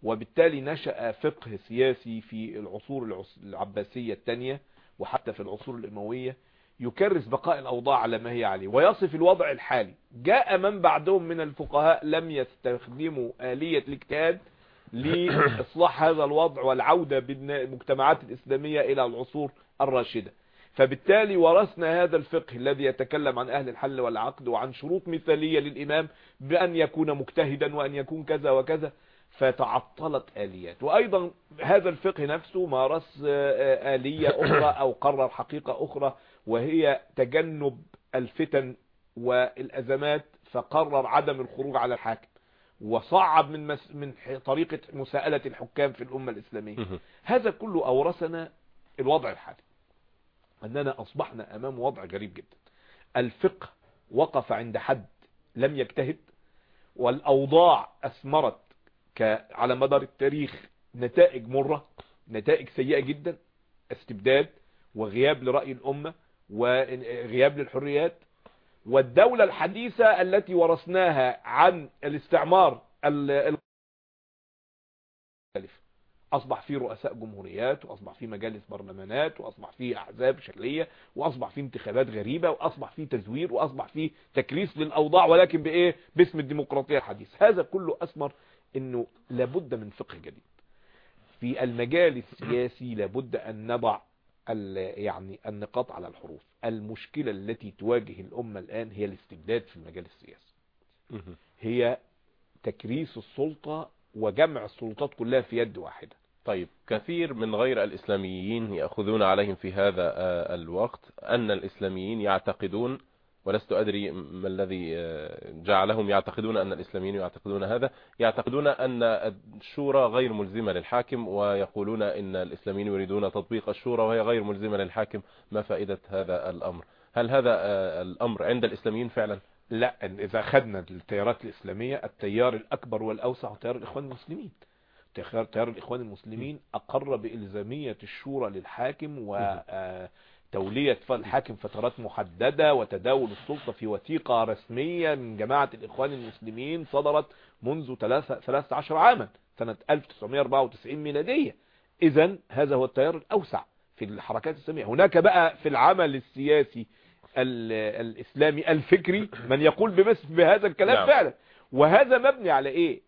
وبالتالي نشأ فقه سياسي في العصور العباسية الثانية وحتى في العصور الإموية يكرس بقاء الأوضاع على ما هي عليه. ويصف الوضع الحالي. جاء من بعدهم من الفقهاء لم يستخدموا آلية الاجتهاد [COUGHS] لإصلاح هذا الوضع والعودة بالمجتمعات الإسلامية إلى العصور الراشدة. فبالتالي ورثنا هذا الفقه الذي يتكلم عن أهل الحل والعقد وعن شروط مثالية للإمام بأن يكون مجتهدا وأن يكون كذا وكذا فتعطلت آليات. وأيضا هذا الفقه نفسه مارس آه، آه، آلية [COUGHS] أخرى أو قرر حقيقة أخرى وهي تجنب الفتن والأزمات فقرر عدم الخروج على الحاكم وصعب من مس من طريقة مساءلة الحكام في الأمة الإسلامية. هذا كله أورثنا الوضع الحالي. أننا أصبحنا أمام وضع غريب جدا. الفقه وقف عند حد لم يجتهد والأوضاع أثمرت على مدار التاريخ نتائج مرة نتائج سيئة جدا استبداد وغياب لرأي الأمة وغياب للحريات. والدولة الحديثة التي ورثناها عن الاستعمار أصبح فيه رؤساء جمهوريات وأصبح فيه مجالس برلمانات وأصبح فيه أحزاب شكلية وأصبح فيه انتخابات غريبة وأصبح فيه تزوير وأصبح فيه تكريس للأوضاع ولكن بإيه؟ باسم الديمقراطية الحديث. هذا كله أثمر أنه لابد من فقه جديد. في المجال السياسي لابد أن نضع يعني النقاط على الحروف. المشكلة التي تواجه الأمة الآن هي الاستبداد في المجال السياسي. هي تكريس السلطة وجمع السلطات كلها في يد واحدة. طيب كثير من غير الإسلاميين يأخذون عليهم في هذا آه، الوقت أن الإسلاميين يعتقدون ولست أدري ما الذي آه، جعلهم يعتقدون أن الإسلاميين يعتقدون هذا. يعتقدون أن الشورى غير ملزمة للحاكم ويقولون أن الإسلاميين يريدون تطبيق الشورى وهي غير ملزمة للحاكم. ما فائدة هذا الأمر؟ هل هذا آه، الأمر عند الإسلاميين فعلا؟ لا إن إذا خدنا التيارات الإسلامية التيار الأكبر والأوسع هو تيار الإخوان المسلمين. تيار الإخوان المسلمين أقر بإلزامية الشورى للحاكم و آه، تولية الحاكم فترات محددة وتداول السلطة في وثيقة رسمية من جماعة الإخوان المسلمين صدرت منذ 13 عاما سنة 1994 ميلادية. إذا هذا هو التيار الأوسع في الحركات السلمية هناك بقى في العمل السياسي الإسلامي الفكري من يقول بمثل بهذا الكلام نعم. فعلا. وهذا مبني على إيه؟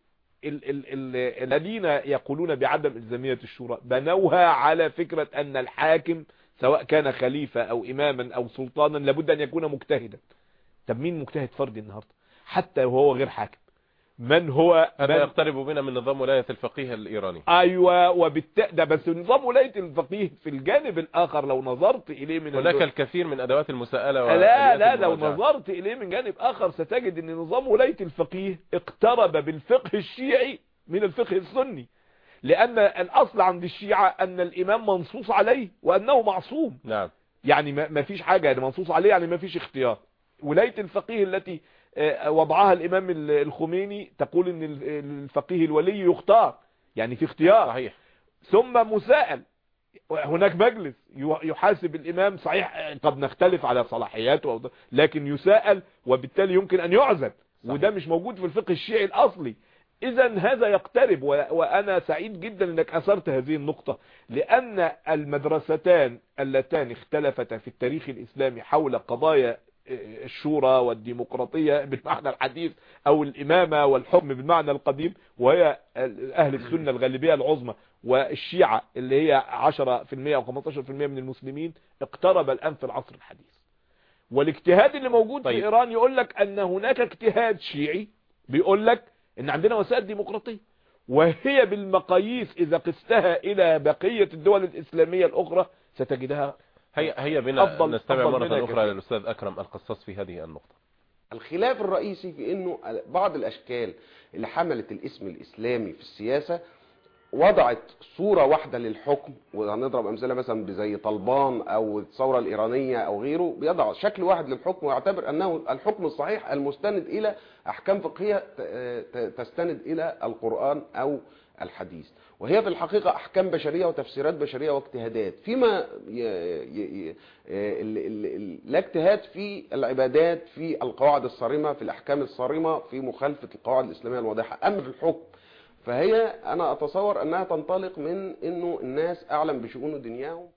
الذين يقولون بعدم إلزامية الشورى بنوها على فكرة أن الحاكم سواء كان خليفة أو إماما أو سلطانا لابد أن يكون مجتهدا. طب مين مجتهد فردي النهاردة؟ حتى وهو غير حاكم. من هو هذا من... يقترب بنا من نظام ولاية الفقيه الإيراني. أيوة وبالت... ده بس نظام ولاية الفقيه في الجانب الآخر لو نظرت إليه من هناك الدول. الكثير من أدوات المساءلة لا لا لو نظرت إليه من جانب آخر ستجد أن نظام ولاية الفقيه اقترب بالفقه الشيعي من الفقه السني. لأن الأصل عند الشيعة أن الإمام منصوص عليه وأنه معصوم. نعم. يعني ما فيش حاجة يعني منصوص عليه يعني ما فيش اختيار. ولاية الفقيه التي آه، وضعها الإمام الخميني تقول أن الفقيه الولي يختار. يعني في اختيار. صحيح. ثم مساءل. هناك مجلس يحاسب الإمام صحيح آه، قد نختلف على صلاحياته لكن يساءل وبالتالي يمكن أن يعزل. وده مش موجود في الفقه الشيعي الأصلي. إذا هذا يقترب وأنا سعيد جدا أنك أثرت هذه النقطة. لأن المدرستان اللتان اختلفتا في التاريخ الإسلامي حول قضايا الشورى والديمقراطية بالمعنى الحديث أو الإمامة والحكم بالمعنى القديم وهي أهل السنة الغالبية العظمى. والشيعة اللي هي 10% أو 15% من المسلمين اقترب الآن في العصر الحديث. والاجتهاد اللي موجود طيب. في إيران يقول لك أن هناك اجتهاد شيعي بيقول لك إن عندنا وسائل ديمقراطية. وهي بالمقاييس إذا قستها إلى بقية الدول الإسلامية الأخرى ستجدها هي هي بنا أفضل نستمع أفضل مرة أخرى للأستاذ أكرم القصاص في هذه النقطة. الخلاف الرئيسي في أنه بعض الأشكال اللي حملت الاسم الإسلامي في السياسة وضعت صورة واحدة للحكم وهنضرب أمثلة مثلا بزي طلبان أو الثورة الإيرانية أو غيره بيضع شكل واحد للحكم ويعتبر أنه الحكم الصحيح المستند إلى أحكام فقهية تستند إلى القرآن أو الحديث. وهي في الحقيقة أحكام بشرية وتفسيرات بشرية واجتهادات. فيما ي... ي... ي... لا اجتهاد في العبادات في القواعد الصارمة في الأحكام الصارمة في مخالفة القواعد الإسلامية الواضحة. أما في الحكم. فهي أنا أتصور أنها تنطلق من أنه الناس أعلم بشؤون دنياهم.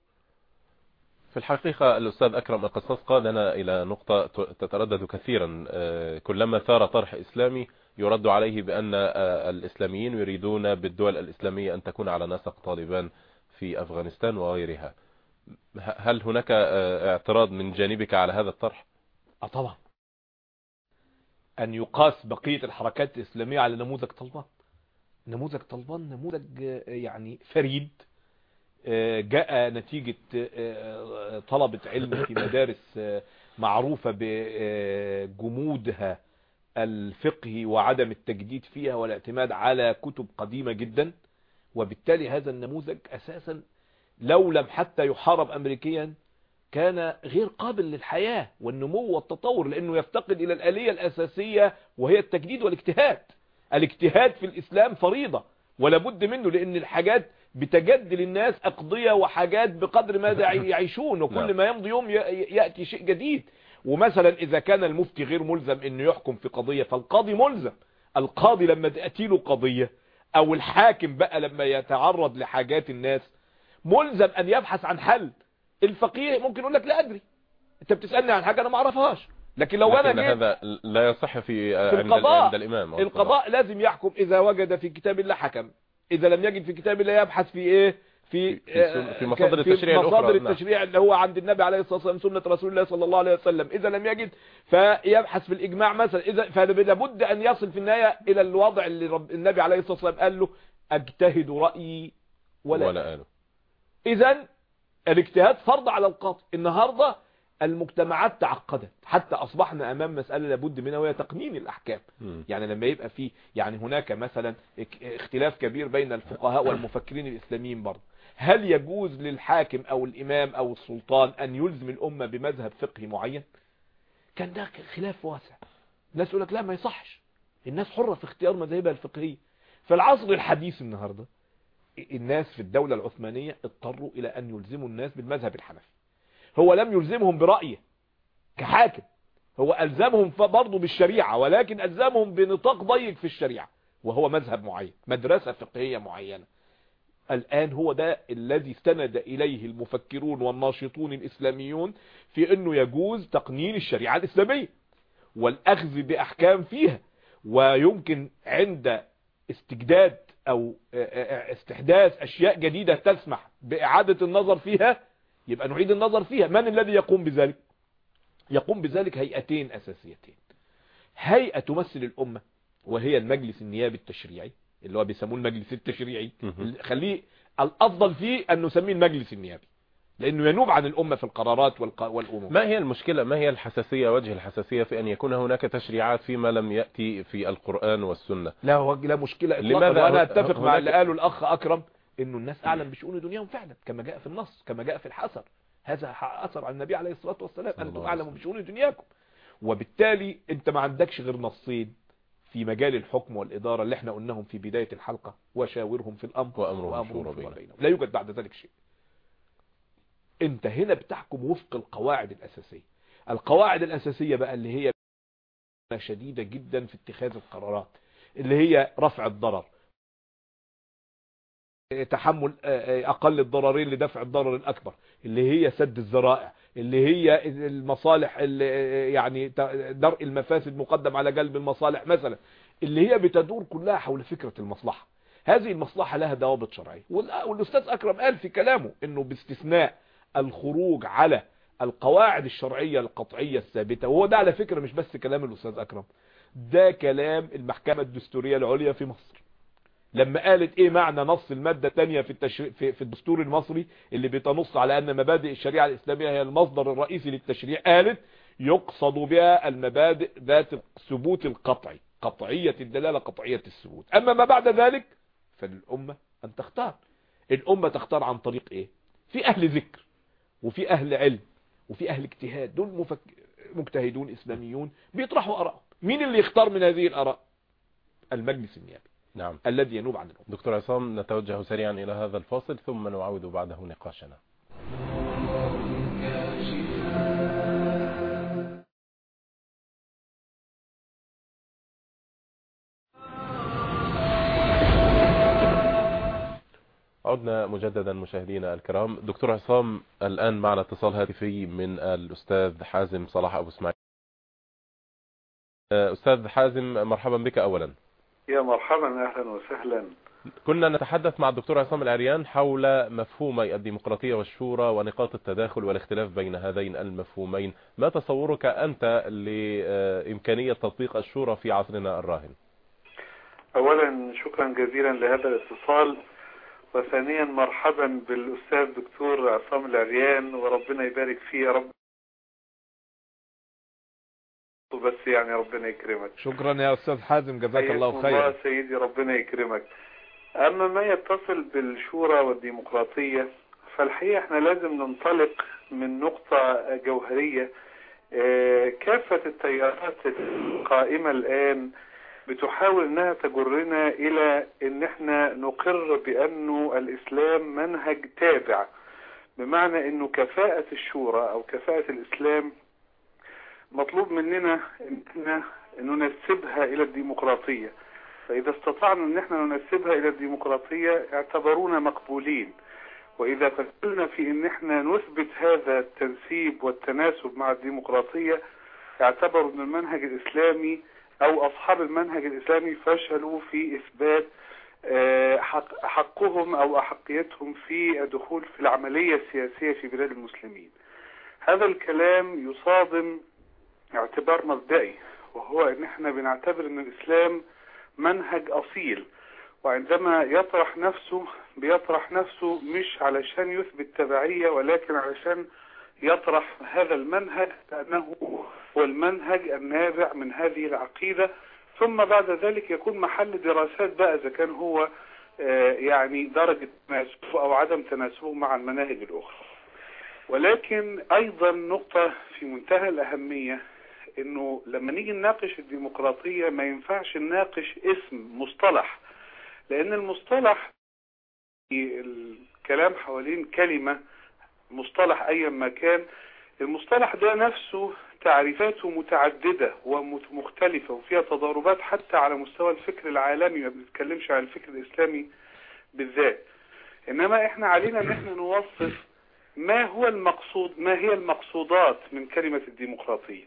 في الحقيقة الأستاذ أكرم القصص قادنا إلى نقطة تتردد كثيرا. آه، كلما ثار طرح إسلامي يرد عليه بأن آه، الإسلاميين يريدون بالدول الإسلامية أن تكون على نسق طالبان في أفغانستان وغيرها. هل هناك آه، اعتراض من جانبك على هذا الطرح؟ آه، طبعا. أن يقاس بقية الحركات الإسلامية على نموذج طالبان. نموذج طالبان نموذج يعني فريد جاء نتيجة طلبة علم في مدارس معروفة بجمودها الفقه وعدم التجديد فيها والاعتماد على كتب قديمة جدا وبالتالي هذا النموذج أساسا لو لم حتى يحارب أمريكيا كان غير قابل للحياة والنمو والتطور لأنه يفتقد إلى الآلية الأساسية وهي التجديد والاجتهاد. الاجتهاد في الإسلام فريضة ولا بد منه لأن الحاجات بتجد للناس أقضية وحاجات بقدر ما [LAUGHS] يعيشون وكل نعم. ما يمضي يوم يأتي شيء جديد. ومثلا إذا كان المفتي غير ملزم إنه يحكم في قضية فالقاضي ملزم. القاضي لما تأتي له قضية أو الحاكم بقى لما يتعرض لحاجات الناس ملزم أن يبحث عن حل. الفقيه ممكن يقول لك لا أدري. أنت بتسألني عن حاجة أنا ما أعرفهاش. لكن لو لكن أنا جيت هذا لا يصح في, في القضاء عند الإمام القضاء لازم يحكم إذا وجد في كتاب الله حكم. إذا لم يجد في كتاب الله يبحث في إيه؟ في في آه، مصادر التشريع الأخرى. مصادر نعم. التشريع اللي هو عند النبي عليه الصلاة والسلام سنة رسول الله صلى الله عليه وسلم. إذا لم يجد فيبحث في الإجماع مثلا. إذا فلابد أن يصل في النهاية إلى الوضع اللي رب النبي عليه الصلاة والسلام قال له أجتهد رأيي ولا ولا أنا. إذا الاجتهاد فرض على القاضي. النهارده المجتمعات تعقدت. حتى أصبحنا أمام مسألة لابد منها وهي تقنين الأحكام. م. يعني لما يبقى في يعني هناك مثلا اختلاف كبير بين الفقهاء والمفكرين الإسلاميين برضه. هل يجوز للحاكم أو الإمام أو السلطان أن يلزم الأمة بمذهب فقهي معين؟ كان ده خلاف واسع. الناس يقول لك لا ما يصحش. الناس حرة في اختيار مذاهبها الفقهية. فالعصر الحديث النهاردة الناس في الدولة العثمانية اضطروا إلى أن يلزموا الناس بالمذهب الحنفي. هو لم يلزمهم برأيه كحاكم. هو ألزمهم برضه بالشريعة ولكن ألزمهم بنطاق ضيق في الشريعة وهو مذهب معين مدرسة فقهية معينة. الآن هو ده الذي استند إليه المفكرون والناشطون الإسلاميون في أنه يجوز تقنين الشريعة الإسلامية والأخذ بأحكام فيها ويمكن عند استجداد أو آه، آه، آه، استحداث أشياء جديدة تسمح بإعادة النظر فيها يبقى نعيد النظر فيها. من الذي يقوم بذلك؟ يقوم بذلك هيئتين أساسيتين. هيئة تمثل الأمة وهي المجلس النيابي التشريعي. اللي هو بيسموه المجلس التشريعي. خليه الأفضل فيه ان نسميه المجلس النيابي. لأنه ينوب عن الأمة في القرارات والأمور. ما هي المشكلة؟ ما هي الحساسية؟ وجه الحساسية في أن يكون هناك تشريعات فيما لم يأتي في القرآن والسنة. لا هو لا مشكلة اطلاقا. وأنا أتفق مع اللي قاله الاخ أكرم إنه الناس اعلم بشؤون دنياهم فعلا كما جاء في النص كما جاء في الحصر. هذا أثر على النبي عليه الصلاة والسلام. أنتم اعلموا بشؤون دنياكم. وبالتالي أنت ما عندكش غير نصين. في مجال الحكم والإدارة اللي إحنا قلناهم في بداية الحلقة وشاورهم في الأمر وأمرهم شورى بينهم. بينهم. لا يوجد بعد ذلك شيء. انت هنا بتحكم وفق القواعد الأساسية. القواعد الأساسية بقى اللي هي شديدة جدا في اتخاذ القرارات اللي هي رفع الضرر. تحمل آه، آه، أقل الضررين لدفع الضرر الأكبر اللي هي سد الذرائع اللي هي المصالح اللي آه، يعني درء المفاسد مقدم على جلب المصالح مثلا اللي هي بتدور كلها حول فكرة المصلحة. هذه المصلحة لها ضوابط شرعية. والأستاذ أكرم قال في كلامه إنه باستثناء الخروج على القواعد الشرعية القطعية الثابتة وهو ده على فكرة مش بس كلام الأستاذ أكرم ده كلام المحكمة الدستورية العليا في مصر. لما قالت إيه معنى نص المادة الثانية في, التشري... في... في الدستور المصري اللي بتنص على أن مبادئ الشريعة الإسلامية هي المصدر الرئيسي للتشريع قالت يقصد بها المبادئ ذات الثبوت القطعي قطعية الدلالة قطعية الثبوت. أما ما بعد ذلك فللأمة أن تختار. الأمة تختار عن طريق إيه؟ في أهل ذكر وفي أهل علم وفي أهل اجتهاد. دول مفك... مجتهدون إسلاميون بيطرحوا اراء مين اللي يختار من هذه الآراء؟ المجلس النيابي. نعم. الذي ينوب عن الأمة. دكتور عصام نتوجه سريعا إلى هذا الفاصل ثم نعود بعده نقاشنا. عدنا مجددا مشاهدينا الكرام. دكتور عصام الآن معنا اتصال هاتفي من الأستاذ حازم صلاح أبو إسماعيل. أستاذ حازم مرحبا بك أولا. يا مرحبا أهلا وسهلا. كنا نتحدث مع الدكتور عصام العريان حول مفهومي الديمقراطية والشورى ونقاط التداخل والاختلاف بين هذين المفهومين. ما تصورك أنت لإمكانية تطبيق الشورى في عصرنا الراهن؟ أولا شكرا جزيلا لهذا الاتصال. وثانيا مرحبا بالأستاذ دكتور عصام العريان وربنا يبارك فيه يا رب. بس يعني ربنا يكرمك. شكرا يا أستاذ حازم جزاك الله خير الله سيدي ربنا يكرمك. أما ما يتصل بالشورى والديمقراطية فالحقيقة إحنا لازم ننطلق من نقطة جوهرية. آه، كافة التيارات القائمة الآن بتحاول إنها تجرنا إلى إن إحنا نقر بانه الإسلام منهج تابع. بمعنى إنه كفاءة الشورى أو كفاءة الإسلام مطلوب مننا ان إحنا ننسبها إلى الديمقراطية. فإذا استطعنا إن إحنا ننسبها إلى الديمقراطية اعتبرونا مقبولين. وإذا فشلنا في إن إحنا نثبت هذا التنسيب والتناسب مع الديمقراطية اعتبروا إن المنهج الإسلامي أو أصحاب المنهج الإسلامي فشلوا في إثبات آه، حقهم أو أحقيتهم في الدخول في العملية السياسية في بلاد المسلمين. هذا الكلام يصادم اعتبار مبدئي وهو إن إحنا بنعتبر إن الإسلام منهج أصيل وعندما يطرح نفسه بيطرح نفسه مش علشان يثبت تبعية ولكن علشان يطرح هذا المنهج لأنه هو المنهج النابع من هذه العقيدة. ثم بعد ذلك يكون محل دراسات بقى إذا كان هو آه، يعني درجة تناسبه أو عدم تناسبه مع المناهج الأخرى. ولكن أيضا نقطة في منتهى الأهمية إنه لما نيجي نناقش الديمقراطية ما ينفعش نناقش اسم مصطلح لأن المصطلح الكلام حوالين كلمة مصطلح ايا ما كان المصطلح ده نفسه تعريفاته متعددة ومختلفة وفيها تضاربات حتى على مستوى الفكر العالمي ما بنتكلمش عن الفكر الإسلامي بالذات. إنما إحنا علينا أن إحنا نوصف ما هو المقصود ما هي المقصودات من كلمة الديمقراطية.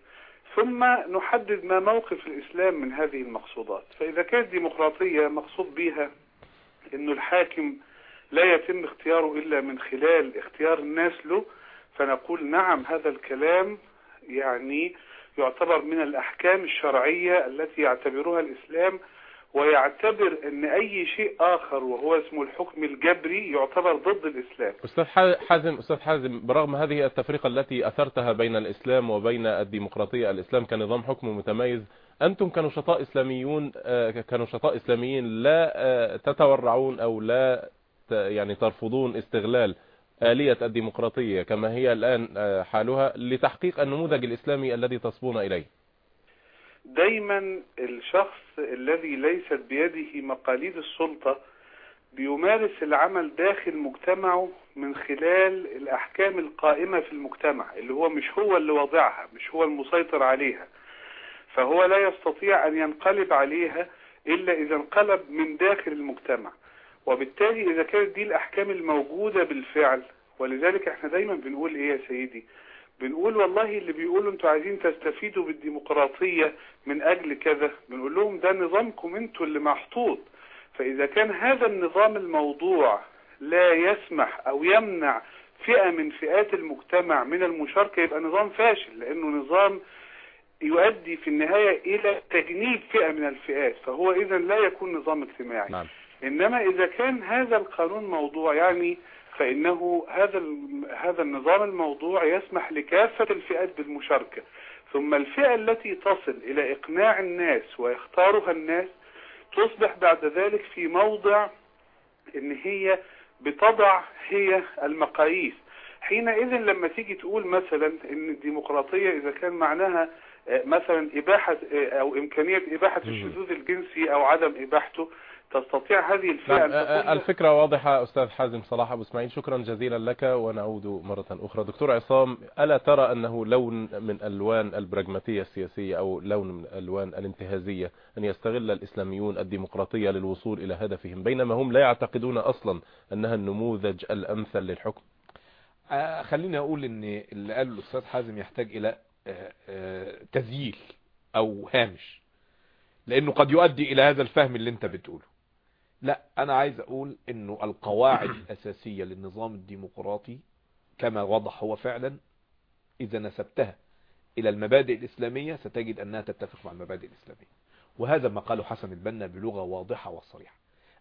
ثم نحدد ما موقف الإسلام من هذه المقصودات. فإذا كانت ديمقراطية مقصود بها أن الحاكم لا يتم اختياره إلا من خلال اختيار الناس له فنقول نعم هذا الكلام يعني يعتبر من الأحكام الشرعية التي يعتبرها الإسلام ويعتبر إن أي شيء آخر وهو اسمه الحكم الجبري يعتبر ضد الإسلام. أستاذ حازم أستاذ حازم برغم هذه التفرقة التي أثرتها بين الإسلام وبين الديمقراطية الإسلام كنظام حكم متميز. أنتم كنشطاء إسلاميون آه، كنشطاء إسلاميين لا آه، تتورعون أو لا يعني ترفضون استغلال آلية الديمقراطية كما هي الآن آه، حالها لتحقيق النموذج الإسلامي الذي تصبون إليه. دايما الشخص الذي ليست بيده مقاليد السلطة بيمارس العمل داخل مجتمعه من خلال الأحكام القائمة في المجتمع اللي هو مش هو اللي وضعها مش هو المسيطر عليها. فهو لا يستطيع أن ينقلب عليها إلا إذا انقلب من داخل المجتمع. وبالتالي إذا كانت دي الأحكام الموجودة بالفعل ولذلك إحنا دايما بنقول إيه يا سيدي؟ بنقول والله اللي بيقولوا أنتوا عايزين تستفيدوا بالديمقراطية من أجل كذا بنقول لهم ده نظامكم أنتوا اللي محطوط فإذا كان هذا النظام الموضوع لا يسمح أو يمنع فئة من فئات المجتمع من المشاركة يبقى نظام فاشل لأنه نظام يؤدي في النهاية إلى تجنيب فئة من الفئات فهو اذا لا يكون نظام اجتماعي نعم. إنما إذا كان هذا القانون موضوع يعني فإنه هذا هذا النظام الموضوع يسمح لكافة الفئات بالمشاركة. ثم الفئة التي تصل إلى إقناع الناس ويختارها الناس تصبح بعد ذلك في موضع إن هي بتضع هي المقاييس. حينئذ لما تيجي تقول مثلا إن الديمقراطية إذا كان معناها آه، مثلا إباحة آه، أو إمكانية إباحة الشذوذ الجنسي أو عدم إباحته تستطيع هذه نعم، الفئة أن آه، تكون الفكرة واضحة أستاذ حازم صلاح أبو إسماعيل شكرا جزيلا لك ونعود مرة أخرى. دكتور عصام ألا ترى أنه لون من ألوان البراجماتية السياسية أو لون من ألوان الانتهازية أن يستغل الإسلاميون الديمقراطية للوصول إلى هدفهم بينما هم لا يعتقدون أصلا أنها النموذج الأمثل للحكم؟ خليني أقول أن اللي قاله الأستاذ حازم يحتاج إلى تذييل أو هامش لأنه قد يؤدي إلى هذا الفهم اللي أنت بتقوله. لا أنا عايز أقول إنه القواعد [CLEARS THROAT] الأساسية للنظام الديمقراطي كما وضح هو فعلا إذا نسبتها إلى المبادئ الإسلامية ستجد أنها تتفق مع المبادئ الإسلامية. وهذا ما قاله حسن البنا بلغة واضحة وصريحة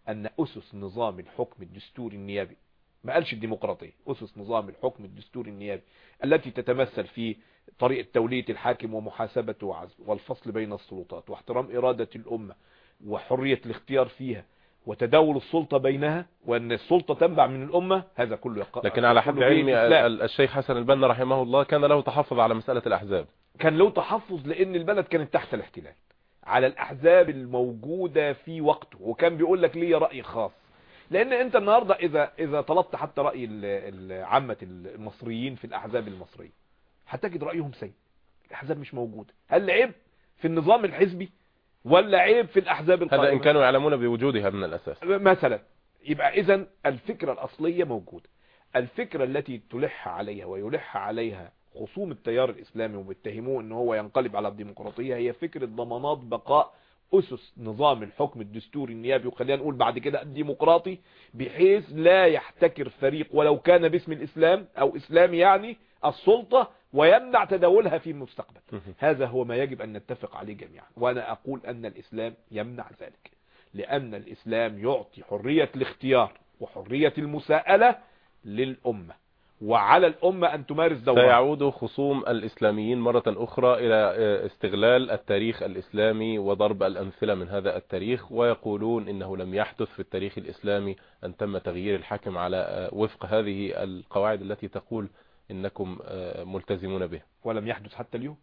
أن أسس نظام الحكم الدستوري النيابي ما قالش الديمقراطية أسس نظام الحكم الدستوري النيابي التي تتمثل في طريق تولية الحاكم ومحاسبته وعزله والفصل بين السلطات واحترام إرادة الأمة وحرية الاختيار فيها وتداول السلطة بينها وأن السلطة تنبع من الأمة هذا كله يقع لكن على حد علمي الشيخ حسن البنا رحمه الله كان له تحفظ على مسألة الأحزاب. كان له تحفظ لأن البلد كانت تحت الاحتلال على الأحزاب الموجودة في وقته وكان بيقول لك ليه رأي خاص. لأن أنت النهاردة إذا, إذا طلبت حتى رأي عامة المصريين في الأحزاب المصرية هتجد رأيهم سيء. الأحزاب مش موجودة. هل عيب في النظام الحزبي ولا عيب في الأحزاب القائمة؟ هذا إن كانوا يعلمون بوجودها من الأساس. مثلا يبقى إذا الفكرة الأصلية موجودة. الفكرة التي تلح عليها ويلح عليها خصوم التيار الإسلامي وبيتهموه إن هو ينقلب على الديمقراطية هي فكرة ضمانات بقاء أسس نظام الحكم الدستوري النيابي. وخلينا نقول بعد كده الديمقراطي بحيث لا يحتكر فريق ولو كان باسم الإسلام أو إسلام يعني السلطة ويمنع تداولها في المستقبل. هذا هو ما يجب أن نتفق عليه جميعا. وأنا أقول أن الإسلام يمنع ذلك لأن الإسلام يعطي حرية الاختيار وحرية المساءلة للأمة. وعلى الأمة أن تمارس دورها. سيعود خصوم الإسلاميين مرة أخرى إلى آه، استغلال التاريخ الإسلامي وضرب الأمثلة من هذا التاريخ ويقولون إنه لم يحدث في التاريخ الإسلامي أن تم تغيير الحاكم على آه، وفق هذه القواعد التي تقول إنكم آه، ملتزمون به. ولم يحدث حتى اليوم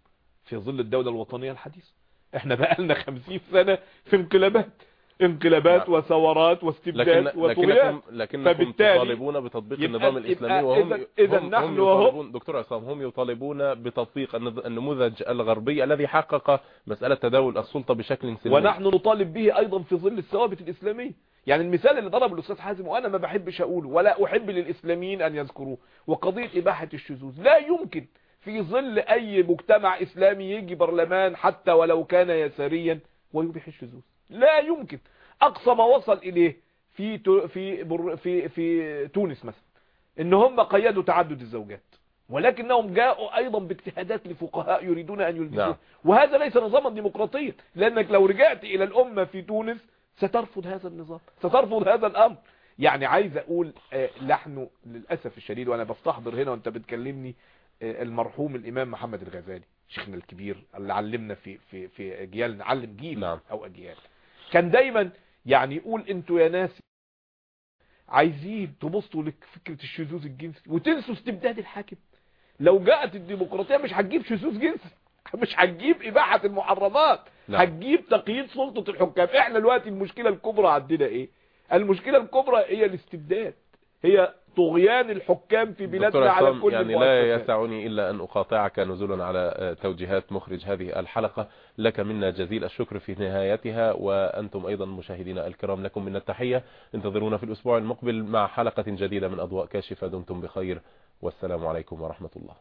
في ظل الدولة الوطنية الحديثة. إحنا بقالنا خمسين سنة في انقلابات. انقلابات وثورات واستبداد لكن وطغيان لكنكم, لكنكم تطالبون بتطبيق النظام الإسلامي وهم اذا نحن وهم دكتور عصام هم يطالبون بتطبيق النموذج الغربي الذي حقق مسألة تداول السلطة بشكل سلمي. ونحن نطالب به أيضا في ظل الثوابت الاسلاميه يعني المثال اللي ضربه الأستاذ حازم وأنا ما بحبش أقوله ولا أحب للإسلاميين أن يذكروه وقضية إباحة الشذوذ. لا يمكن في ظل أي مجتمع إسلامي يجي برلمان حتى ولو كان يساريا ويبيح الشذوذ. لا يمكن. أقصى ما وصل إليه في في في في تونس مثلا إن هم قيدوا تعدد الزوجات. ولكنهم جاءوا أيضا باجتهادات لفقهاء يريدون أن يلبسوه. نعم. وهذا ليس نظاما ديمقراطيا لأنك لو رجعت إلى الأمة في تونس سترفض هذا النظام سترفض هذا الأمر. يعني عايز أقول آه، نحن للأسف الشديد وأنا بستحضر هنا وأنت بتكلمني آه، المرحوم الإمام محمد الغزالي شيخنا الكبير اللي علمنا في في في اجيال علم جيل نعم. أو أجيال. كان دايما يعني يقول أنتوا يا ناس عايزين تبصوا لفكرة الشذوذ الجنسي وتنسوا استبداد الحاكم. لو جاءت الديمقراطية مش هتجيب شذوذ جنسي مش هتجيب إباحة المحرمات. لا. هتجيب تقييد سلطة الحكام. إحنا دلوقتي المشكلة الكبرى عندنا إيه؟ المشكلة الكبرى هي الاستبداد. هي طغيان الحكام في بلادنا على كل يعني لا يسعني إلا أن أقاطعك نزولا على توجيهات مخرج هذه الحلقة. لك منا جزيل الشكر في نهايتها وأنتم أيضا مشاهدينا الكرام لكم من التحية. انتظرونا في الأسبوع المقبل مع حلقة جديدة من أضواء كاشفة دمتم بخير. والسلام عليكم ورحمة الله.